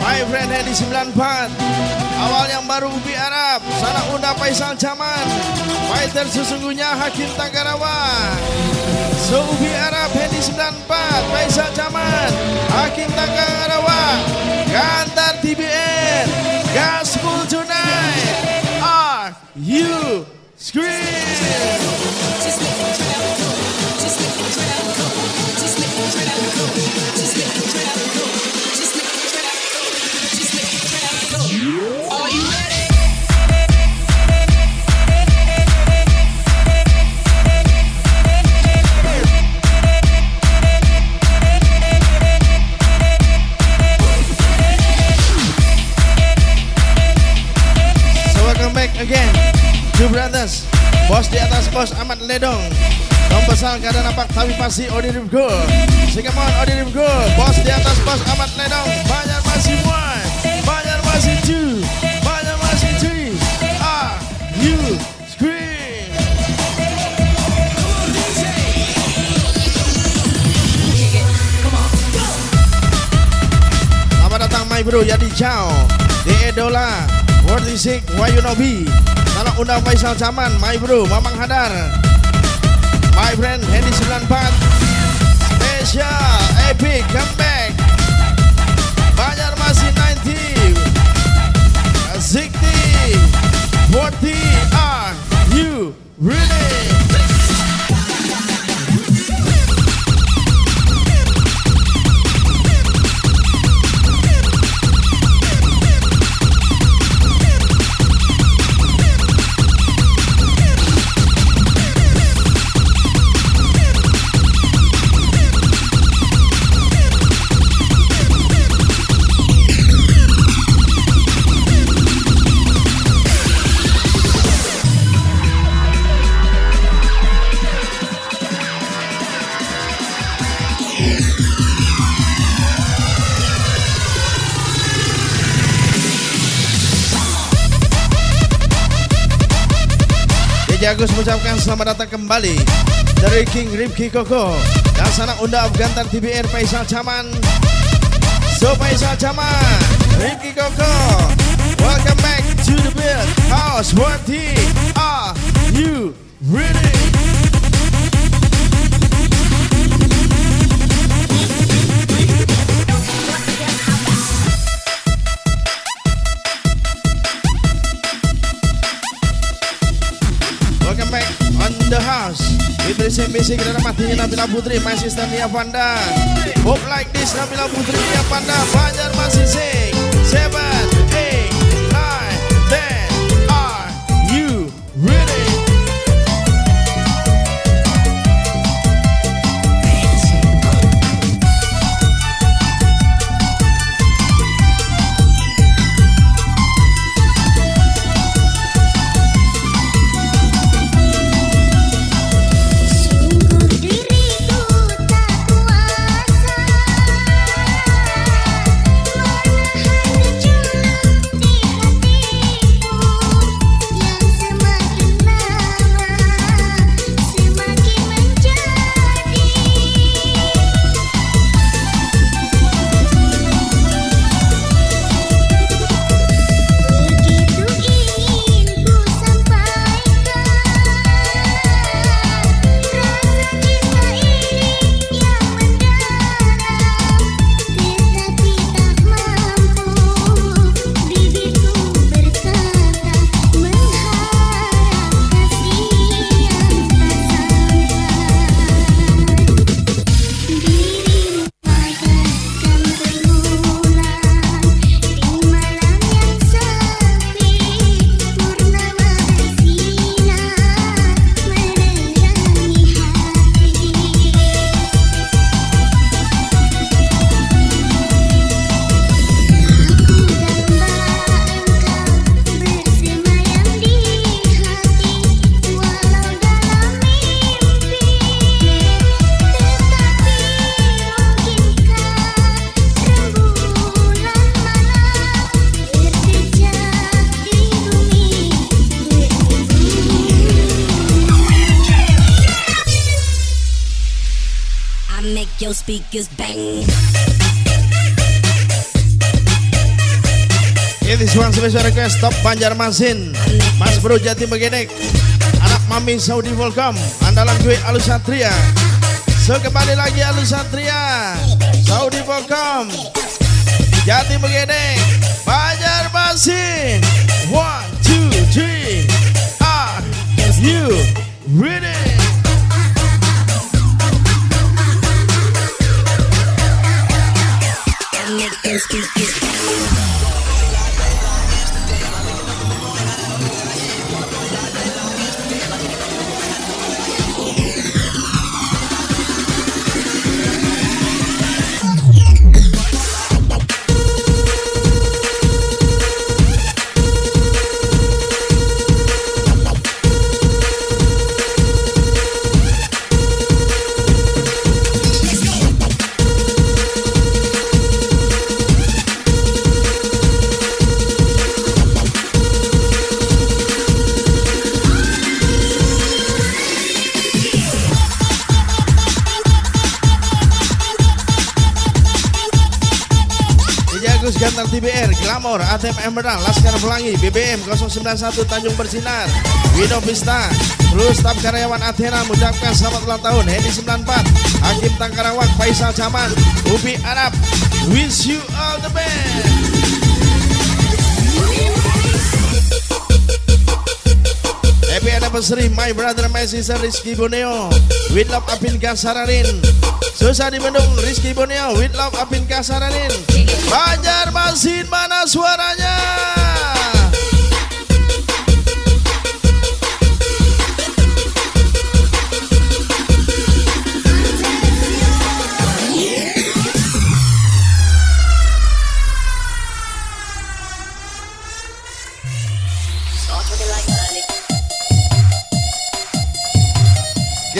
My friend Hedi 94 Awal yang baru Ubi Arab. Salah Unda paisal caman, Fighter sesungguhnya Hakim Tanggarawa. So Ubi Arab Hedi 94 paisal caman, Hakim Tanggarawa. Gantar TBN Gaspul Tonight Are you scream Bos di atas bos Ahmad Ledong. Tom besar kadang nampak tapi pasti Odi Ripko Sikamon Odi Ripko Bos di atas bos Ahmad Ledong. Banyak masih one Banyak masih two Banyak masih three. Are you scream. Selamat datang my bro Yadi Chow. Di Edola. 46 Wayunobi Salam undang Faisal Caman My bro Mamang Hadar. My friend Hendy 94 Special Epic Comeback. Banyak masih 90 60 40 Are you ready? Agus mengucapkan selamat datang kembali dari King Ripki Koko. Dan sana undang Afgantan TBR Faisal Caman So Faisal Caman Ripki Koko. Welcome back to the build House. Party Are you ready? Basic dan matinya Nabila Putri My sister Nia Panda Hope like this Nabila Putri Nia Panda Banjar masih sing Seven, special request Top Banjarmasin Mas Bro Jati Begedek Anak Mami Saudi Volcom. Andalan gue Alus Satria So kembali lagi Alus Satria Saudi Volcom. Jati Begedek Banjarmasin One, two, three. Are you ready? Make speakers Glamor, ATM Emerald, Laskar Pelangi, BBM 091 Tanjung Bersinar, Wino Vista, seluruh staf karyawan Athena mengucapkan selamat ulang tahun Hedi 94, Hakim Tangkarawak, Faisal Caman, Ubi Arab, wish you all the best. Happy anniversary my brother my sister Rizky Boneo With love Apin Kasaranin Susah di Bandung Rizky Boneo With love Apin Kasaranin. Banjarmasin mana suaranya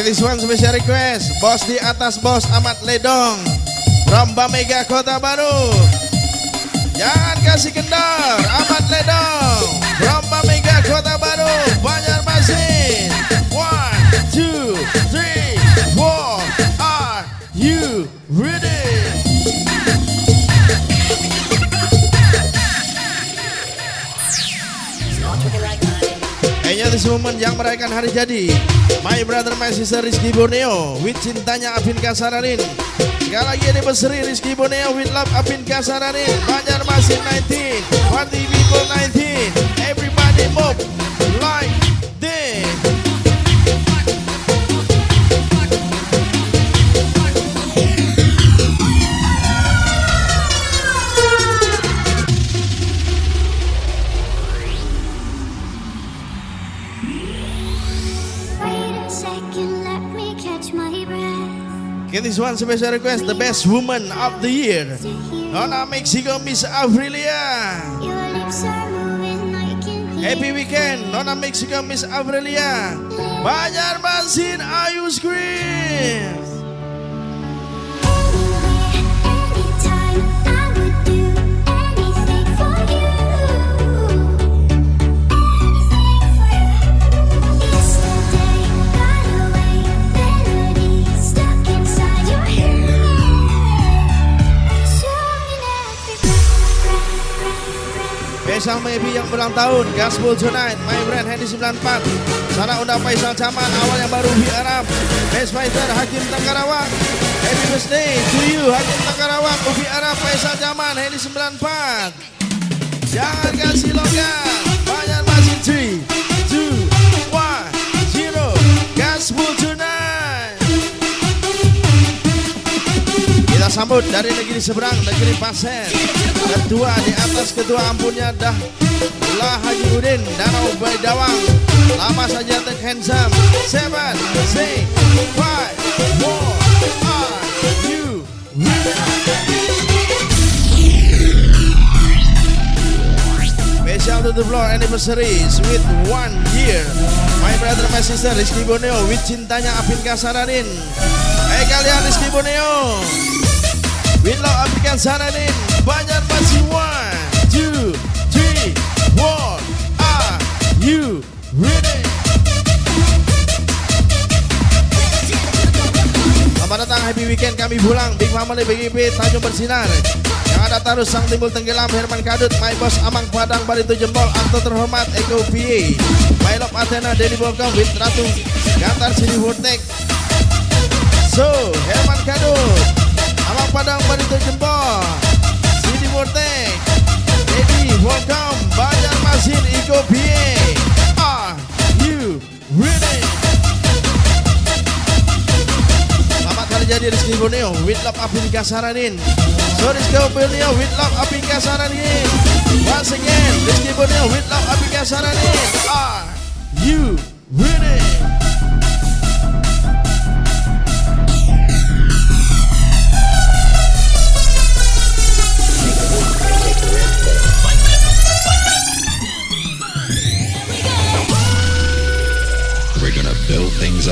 Get this one request. Bos di atas bos Ahmad Ledong. From Bamega Kota Baru. Jangan kasih kendor Ahmad Ledong Moment yang merayakan hari jadi My brother my sister Rizky Borneo With cintanya Apin Kasaranin. Sekali lagi anniversary Rizky Borneo With love Apin Kasaranin. Banjarmasin 19 Party people 19 Everybody move this one special request The best woman of the year. Nona Mexico Miss hear Happy weekend Nona Mexico Miss Aurelia. Banjarmasin Ayu Scream Special maybe yang ulang tahun. Gospel Tonight My brand Handy 94 Sana Unda Faisal Caman Awal yang baru Bi Arab. Best Fighter Hakim Tangkarawak Happy birthday to you Hakim Tangkarawak Ubi Arab Faisal Caman Handy 94 Jangan kasih logam. Banyak masih 3 sambut dari negeri seberang, negeri Pasir. Ketua di atas ketua ampunnya dah lah Haji Udin Danau Baidawang. Lama saja Tek Handsome. Seven, six, five, four, Special to the floor anniversary with one year. My brother, my sister Rizky Boneo with cintanya Apin Kasaranin. Hey kalian Rizky Boneo. With love Apin Kasaranin. Banyak masih one, two, three, four. Are you ready? Selamat datang happy weekend kami pulang Big Family BGP Tanjung Bersinar Yang ada Tarus Sang Timbul Tenggelam Herman Kadut My Boss Amang Padang Barito Jempol Aktor terhormat Eko PA My Love Athena Denny Bogom With Ratu Gantar Sini Vortex So Herman Kadut Padang Barito Jempol Sini Vortex Denny Bogom Banjarmasin Eko PA Are you ready? Selamat hari jadi Rizky Borneo With love Apin Kasaranin So Rizky Borneo With love Apin Kasaranin Once again Rizky Borneo With love Apin Kasaranin Are you ready?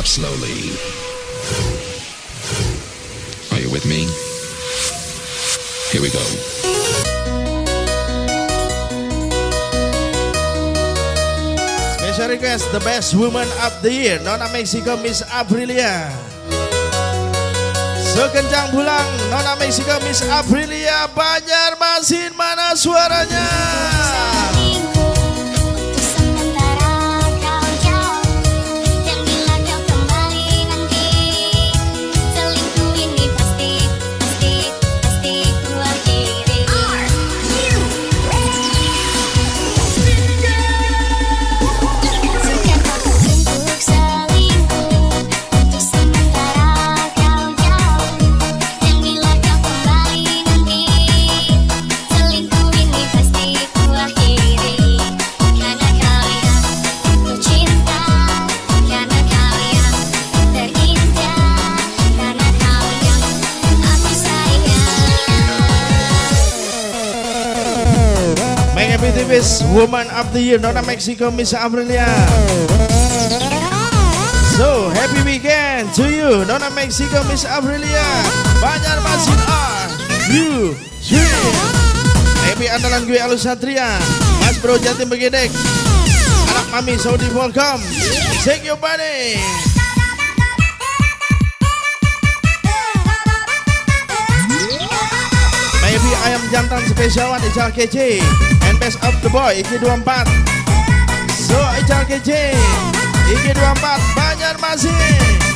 Slowly. Are you with me? Here we go. Special request The best woman of the year Nona Mexico Miss Aprilia Sekencang bulang Nona Meksiko Miss Aprilia Banjarmasin mana suaranya PTV's Woman of the Year Nona Meksiko Miss Aprilia So happy weekend to you Nona Meksiko Miss Aprilia Banjarmasin are you three Happy andalan gue Alus Satria. Mas Bro Jatim Begedek. Anak Mami Saudi welcome. Shake your body Maybe ayam jantan spesial Ical kece best of the boy Iki 24 So Ical kece Iki 24 Banjarmasin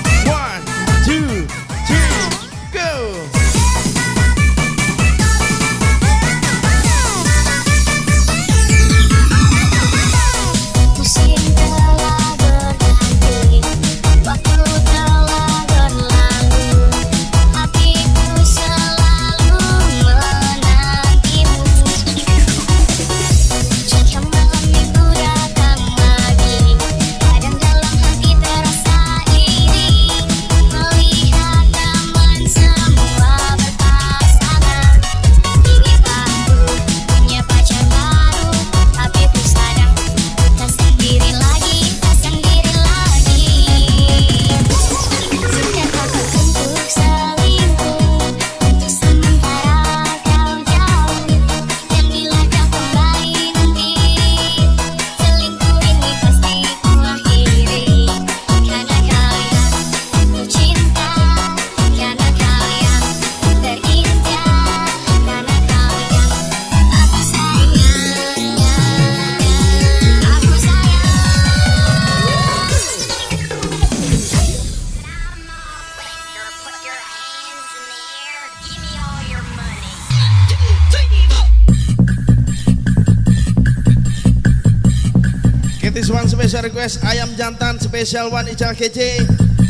special one Ical kece.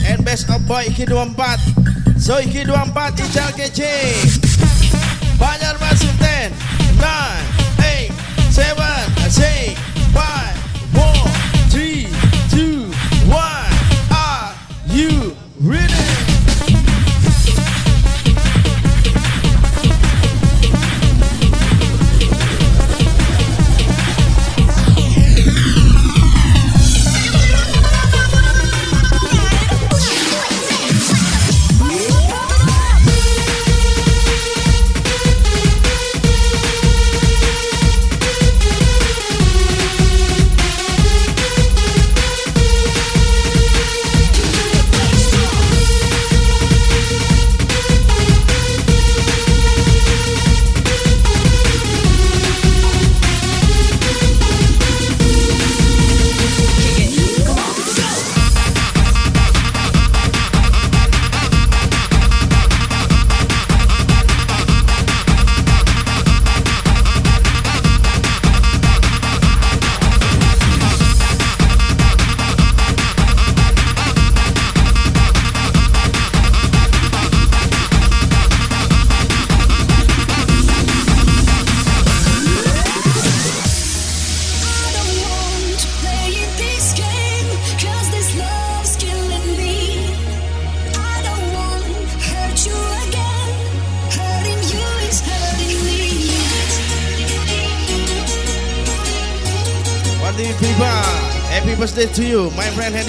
And best of boy Iki 24 So Iki 24 Ical kece. Banjarmasin 10 9 8 7 6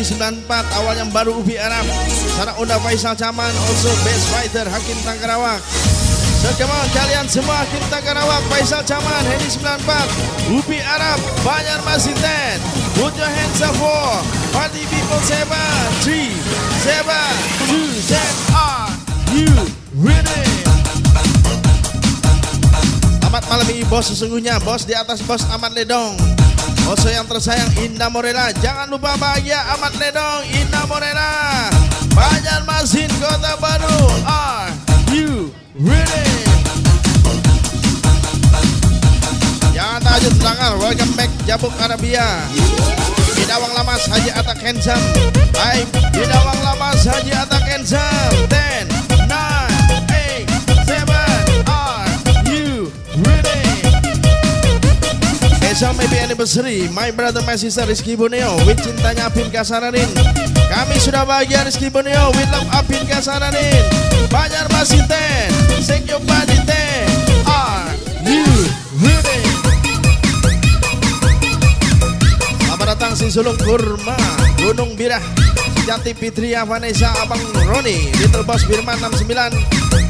Hendy 94 Awal yang baru Ubi Arab. Sanak Unda Faisal Caman Also best fighter Hakim Tangkarawak So come on kalian semua Hakim Tangkarawak Faisal Caman Hendy 94 Ubi Arab Banjarmasin 10 Put your hands up for Party people 7 3 7 2 7 are you ready? Selamat malam ini bos sesungguhnya Bos di atas bos Ahmad Ledong Bos yang tersayang Indah Morena. Jangan lupa bahagia Ahmad Ledong Indah Morena. Banjarmasin Kota Baru Are you ready? Jangan tajud tangan Welcome back Jabuk Arabia. Bidawang Lamas Haji Atak Handsome. Baik Bidawang Lamas Haji Atak Handsome. 10 Besok maybe anniversary My brother my sister Rizky Boneo With cintanya Apin Kasaranin. Kami sudah bahagia Rizky Boneo With love Apin Kasaranin. Banyak masih ten Shake ten. Are you ready? Selamat datang si Sulung Kurma Gunung Birah Jati Fitria Vanessa Abang Roni Little Boss Firman 69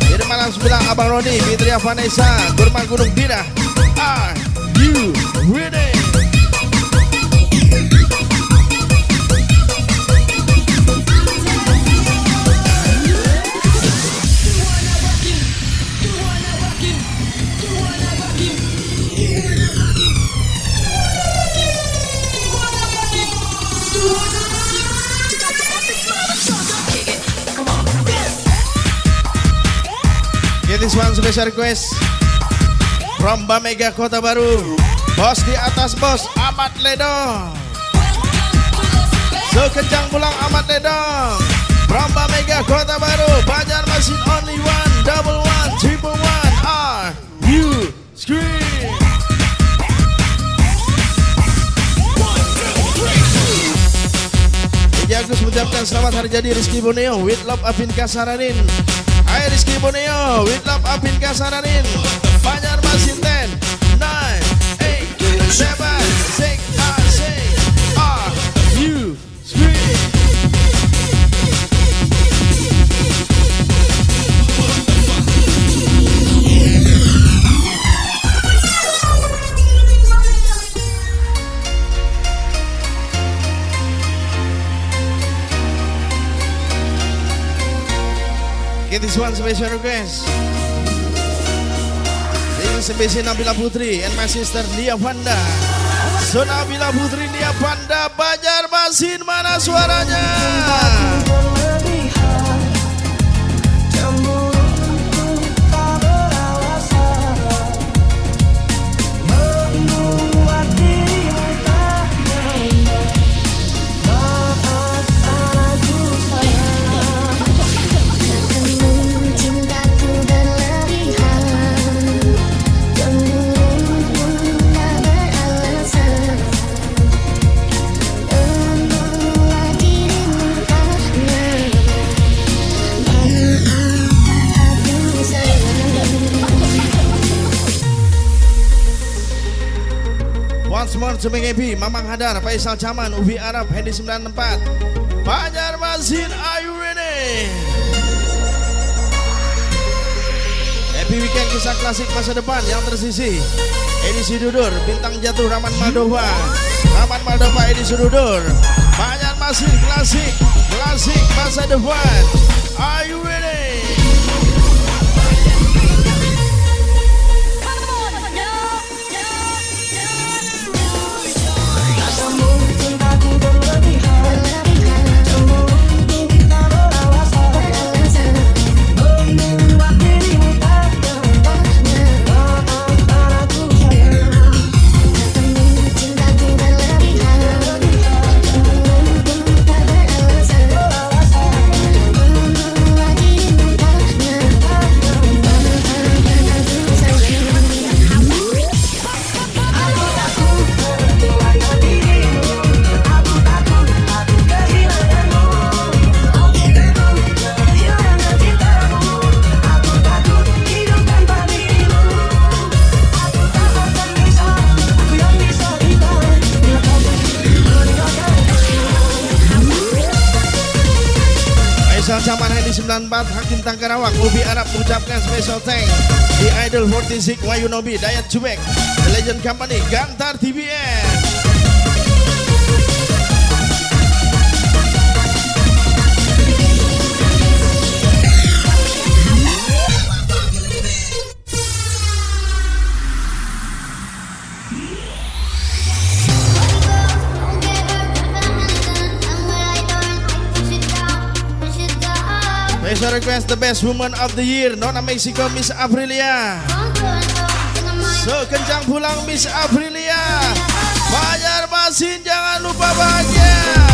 Firman 69 Abang Roni Fitria Vanessa Kurma Gunung Birah. Are you this one special request. From Bamega Kota Baru Bos di atas bos Ahmad Ledong Sekencang pulang Ahmad Ledong From Bamega Kota Baru Banjarmasin only one Double one Triple one Are you scream? Agus mengucapkan selamat hari jadi Rizky Boneo With love Afin Kasaranin. Hai Rizky Boneo With love Afin Kasaranin. Banjar Get this one special request. This is Nabila Putri and my sister Nia Panda. So Nabila Putri Nia Panda Banjarmasin mana suaranya? Make happy Mamang Hadar, Faisal Caman, Ubi Arab, Hendy 94 Banjarmasin, are you ready? Happy weekend kisah klasik masa depan yang tersisi. Edisi Dudur, Bintang Jatuh, Raman Maldova Raman Maldova, Edisi Dudur. Banjarmasin, klasik, klasik masa depan. Are you? Tizik Wayunobi, Dayat Jubek, The Legend Company, Gantar TBN. Special request the best woman of the year, Nona Mexico Miss Aprilia. So kencang pulang Miss Aprilia. Banjar Masin jangan lupa bahagia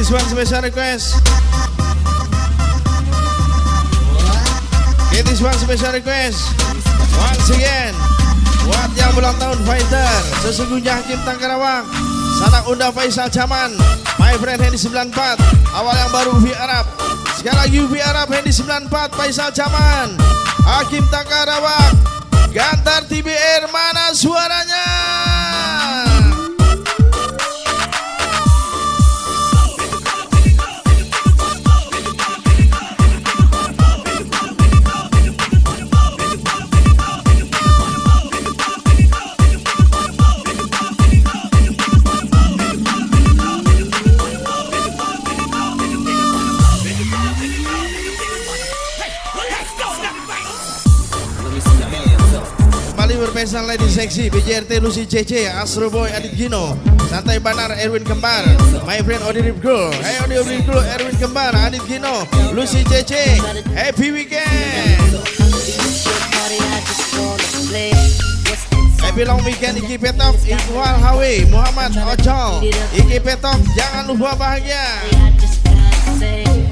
this one special request. Get this one special request. Once again Buat yang ulang tahun fighter Sesungguhnya Hakim Tangkarawang Sanak Unda Faisal Jaman My friend Hendy 94 Awal yang baru Ubi Arab. Sekali lagi Ubi Arab Hendy 94 Faisal Jaman Hakim Tangkarawang Gantar TBR mana suaranya Berpesta Lady Seksi BJRT Lucy CC Astro Boy Adit Gino Santai Banar Erwin Kembar My friend Odi Girl Hey Odi Girl Erwin Kembar Adit Gino Lucy CC Happy weekend. Happy long weekend Iki Petok Iqbal Hawi Muhammad Ocol Iki Petok Jangan lupa bahagia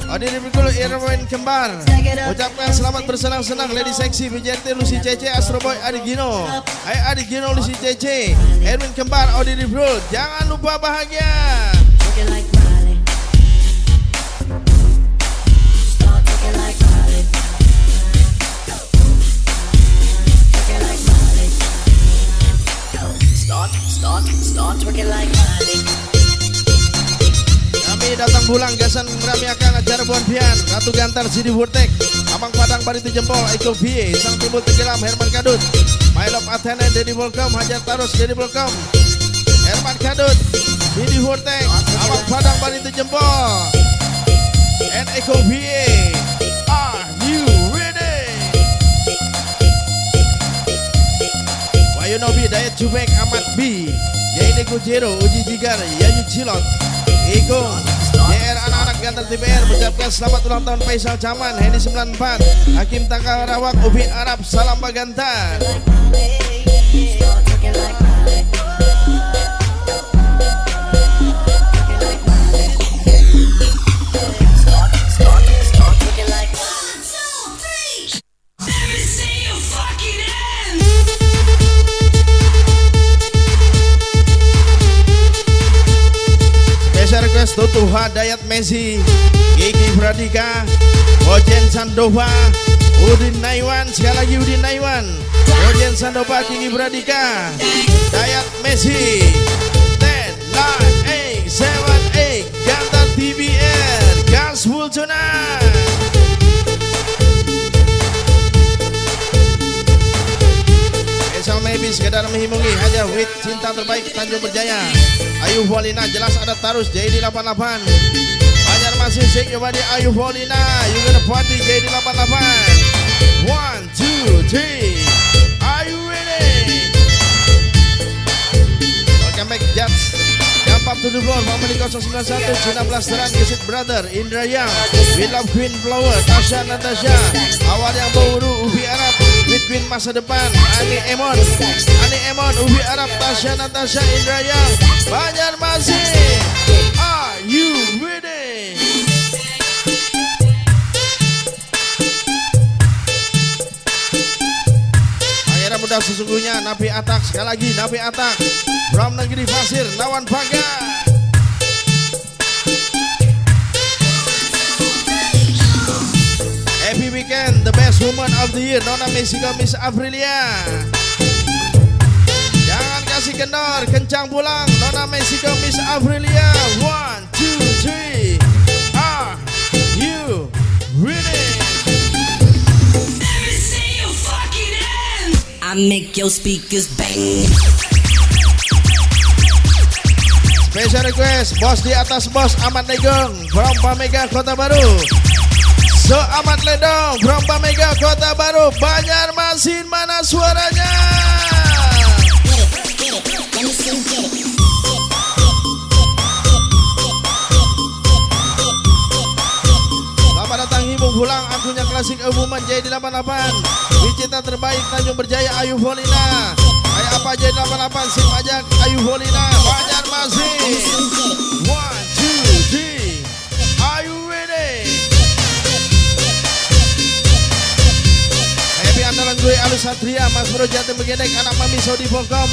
Odi Rip Girl Erwin Kembar. Ucapkan selamat bersenang-senang Lady Seksi BJRT Lucy CC Astro Boy Adit Gino. Hai Adit Gino Lucy CC Erwin Kembar Rip Girl Jangan lupa bahagia. Start, start, start working like Miley. Datang bulan gasan meramiakan acara Buan Pian Ratu Gantar Sidi Burtek Abang Padang Barito Jempol Eko Vie Sang Timbul Tenggelam Herman Kadut Love Athena Dedi Volkom Hajar Tarus Dedi Volkom Herman Kadut Sidi Burtek Abang Padang Barito Jempol And Eko Vie Are you ready? Wayu Nobi Dayat Cubek Ahmad B Yaini Kujero Uji Jigar Yayu Cilot Iko JR anak-anak Gantar TPR mengucapkan selamat ulang tahun Faisal Jaman Hendy 94 Hakim Tangka Rawak Ubi Arab Salam Bagantar request Tutu Hadayat Messi Kiki Pradika Ojen Sandova Udin Naiwan Sekali lagi Udin Naiwan Ojen Sandova Kiki Pradika Dayat Messi 10, 9, 8, 7, 8 Gantar TBR Gaspul tonight Maybe sekedar menghimungi. Hanya with cinta terbaik Tanjung Berjaya. Ayu Volina jelas ada tarus JD 88 Banjar masih shake your body Ayu Volina You gonna party JD 88 One, two, three. Are you ready? Welcome back Jats Jump up to the floor Family 091 Cina Blasteran Gesit Brother Indra Yang. We Love Queen Flower Tasha Natasha. Awal yang baru Ubi With Queen masa depan. Ani Emon. Ani Emon Ubi Arab Tasya Natasha Indraya Banjarmasin Are you ready? Pangeran muda sesungguhnya Nabi Atak. Sekali lagi Nabi Atak. From negeri Pasir Lawan Bangga. Happy weekend woman of the year Nona Mexico Miss Aprilia. Jangan kasih kendor Kencang pulang. Nona Mexico Miss Aprilia. One, two, three. Are you ready? I make your speakers bang. Special request Bos di atas bos Ahmad Legong From Pamega Kota Baru So Ahmad Ledong From Pamega Kota Baru Banjarmasin mana suaranya? Selamat datang Hibung pulang. Akunya klasik umuman jadi 88 Wicinta terbaik Tanjung Berjaya Ayu Volina Kayak apa jadi 88 Sim ajak Ayu Volina Banjarmasin One, two, three gue Alus Satria Mas Bro Jatim Begedek Anak Mami Saudi Volcom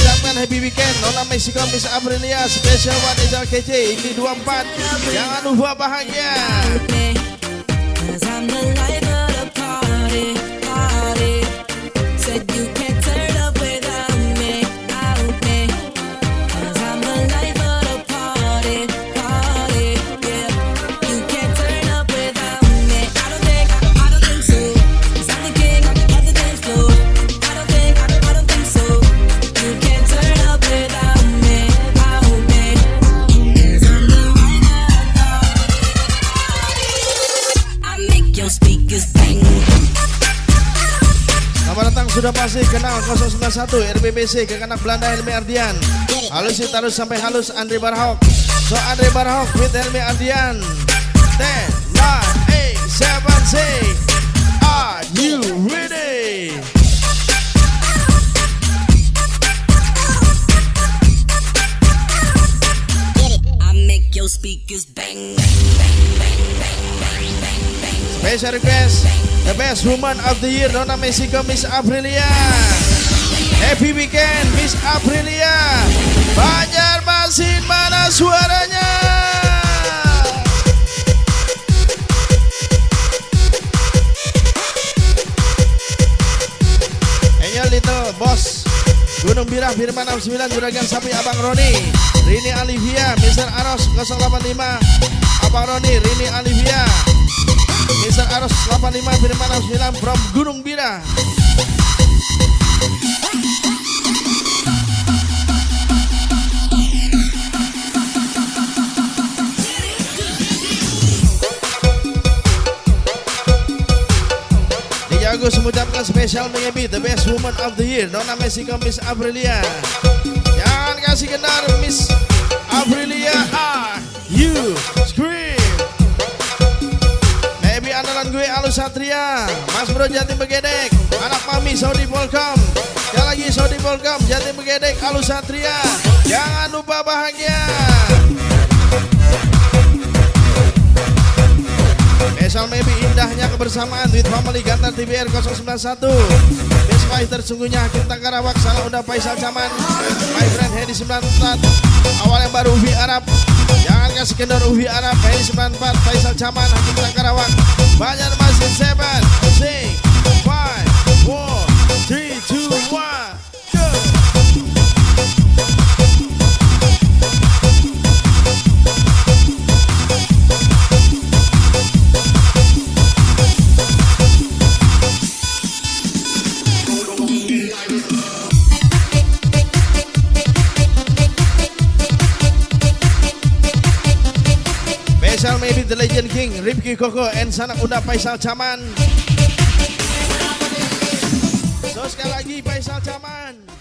Ucapkan happy weekend Nona Mexico Miss Aprilia Special One Ejal KC Ini 24 Jangan lupa bahagia sudah pasti kenal 091 RBBC ke anak Belanda Helmi Ardian Halus itu halus sampai halus Andre Barhok So Andre Barhok with Helmi Ardian 10, 9, 8, 7, 6 Are you ready? I make your speakers bang. Special request The best woman of the year Nona Mexico Miss Aprilia. Happy weekend Miss Aprilia. Banjarmasin mana suaranya? Enyol itu bos. Gunung Birah Firman 69 Juragan Sapi Abang Roni. Rini Alivia Mr. Aros 085 Abang Roni Rini Alivia Mr. Aros 85 Firman 69 from Gunung Birah Di Agus mengucapkan spesial mengebi The best woman of the year. Nona Mexico Miss Aprilia. Jangan kasih kendar Miss Aprilia. Are you Andalan gue Alus Satria. Mas Bro Jatim Begedek Anak Mami Saudi Volcom. Sekali lagi Saudi Volcom Jatim Begedek Alus Satria. Jangan lupa bahagia. Special maybe indahnya kebersamaan with family Gantar TBR 091 Best fighter sungguhnya Hakim Tangkarawak Salah Unda Faisal Caman My friend Hedi 94 Awal yang baru Ubi Arab Jangan kasih kendor Ubi Arab Hedi 94 Faisal Caman Hakim Tangkarawak Banjarmasin 7 6 5 4 3 2 1 The legend king Ripki Koko and Sanak Unda Faisal Caman. So sekali lagi Faisal Caman